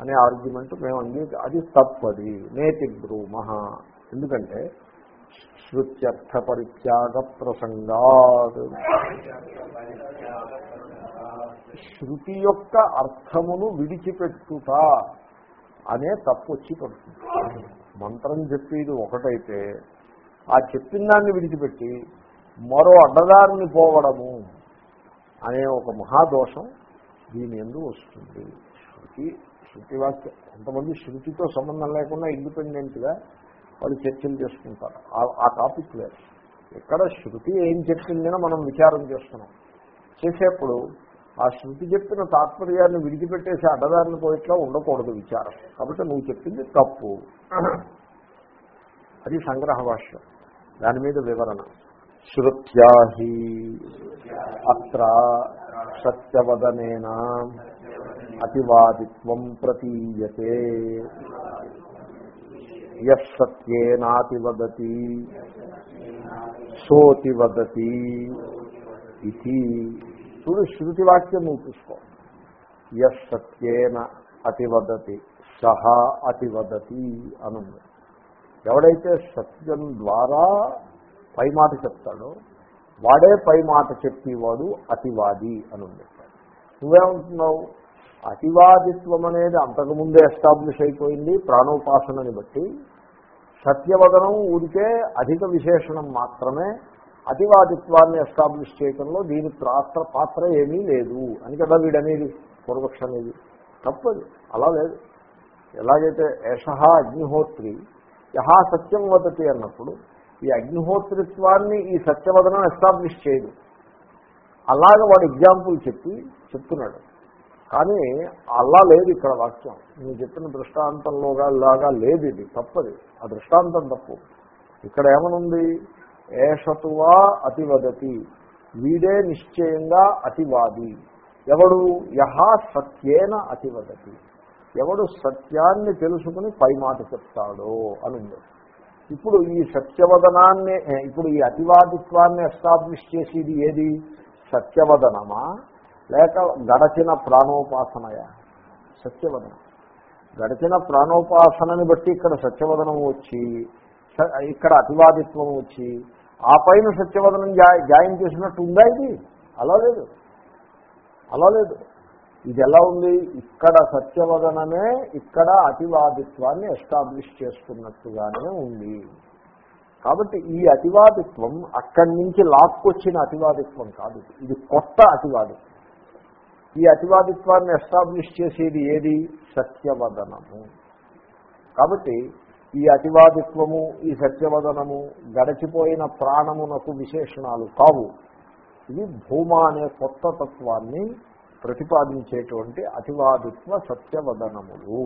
అనే ఆర్గ్యుమెంట్ మేము అంగీక అది తప్పది నేతి భ్రూమ. ఎందుకంటే శృత్యర్థ పరిత్యాగ ప్రసంగాత్. శృతి యొక్క అర్థమును విడిచిపెట్టుట అనే తప్పు వచ్చి పడుతుంది. మంత్రం చెప్పేది ఒకటైతే ఆ చెప్పిన దాన్ని విడిచిపెట్టి మరో అడ్డదారిని పోవడము అనే ఒక మహాదోషం దీని ఎందు వస్తుంది. శృతి శృతి వాక్యం కొంతమంది శృతితో సంబంధం లేకుండా ఇండిపెండెంట్గా వాళ్ళు చర్చలు చేసుకుంటారు. ఆ- ఆ టాపిక్ లేదు ఎక్కడ శృతి ఏం చెప్పిందని మనం విచారం చేస్తున్నాం. చేసేప్పుడు ఆ శృతి చెప్పిన తాత్పర్యాన్ని విడిచిపెట్టేసి అడ్డదారిని పోయిట్లా ఉండకూడదు విచారం. కాబట్టి నువ్వు చెప్పింది తప్పు. అది సంగ్రహ భాష్యం. దాని మీద వివరణ. శృత్యాహి. అత్ర సత్యవదనేన అతివాదిత్వం ప్రతీయతే. సత్యేనాతివదతి సోతివదతి ఇది చూడు శృతి వాక్యం నువ్వు చూసుకో. ఎస్ సత్యేన అతివదతి సహా అతివదతి అనుంది. ఎవడైతే సత్యం ద్వారా పై మాట చెప్తాడో వాడే పై మాట చెప్పేవాడు అతివాది అని ఉంది నువ్వేమంటున్నావు? అతివాదిత్వం అనేది అంతకుముందే ఎస్టాబ్లిష్ అయిపోయింది ప్రాణోపాసనని బట్టి. సత్యవదనం ఊరికే అధిక విశేషణం మాత్రమే. అతివాదిత్వాన్ని ఎస్టాబ్లిష్ చేయడంలో దీని పాత్ర పాత్ర ఏమీ లేదు అని కదా వీడనేది పూర్వక్ష అనేది తప్పదు. అలా లేదు. ఎలాగైతే యషహ అగ్నిహోత్రి యహా సత్యం వదతి అన్నప్పుడు ఈ అగ్నిహోత్రిత్వాన్ని ఈ సత్యవదనం ఎస్టాబ్లిష్ చేయదు. అలాగ వాడు ఎగ్జాంపుల్ చెప్పి చెప్తున్నాడు. కానీ అలా లేదు ఇక్కడ వాక్యం. నేను చెప్పిన దృష్టాంతంలోగా లాగా లేదు ఇది తప్పది. ఆ దృష్టాంతం తప్పు. ఇక్కడ ఏమనుంది? ఏషతువా అతివదతి. వీడే నిశ్చయంగా అతివాది. ఎవడు? యహా సత్యేన అతివదతి. ఎవడు సత్యాన్ని తెలుసుకుని పై మాట చెప్తాడో అని ఇప్పుడు ఈ సత్యవదనాన్ని ఇప్పుడు ఈ అతివాదిత్వాన్ని ఎస్టాబ్లిష్ చేసేది ఏది? సత్యవదనమా? లేక గడచిన ప్రాణోపాసనయా? సత్యవదనం. గడిచిన ప్రాణోపాసనని బట్టి ఇక్కడ సత్యవదనం వచ్చి స- ఇక్కడ అతివాదిత్వం వచ్చి ఆ పైన సత్యవదనం జా- జాయిన్ చేసినట్టు ఉందా ఇది? అలా లేదు. అలా లేదు. ఇది ఎలా ఉంది? ఇక్కడ సత్యవదనమే ఇక్కడ అతివాదిత్వాన్ని ఎస్టాబ్లిష్ చేసుకున్నట్టుగానే ఉంది. కాబట్టి ఈ అతివాదిత్వం అక్కడి నుంచి లాక్కొచ్చిన అతివాదిత్వం కాదు. ఇది. కొత్త అతివాదిత్వం. ఈ అతివాదిత్వాన్ని ఎస్టాబ్లిష్ చేసేది ఏది? సత్యవదనము. కాబట్టి ఈ అతివాదిత్వము ఈ సత్యవదనము గడచిపోయిన ప్రాణమునకు విశేషణాలు కావు. ఇది భూమా అనే కొత్త తత్వాన్ని ప్రతిపాదించేటువంటి అతివాదిత్వ సత్యవదనములు.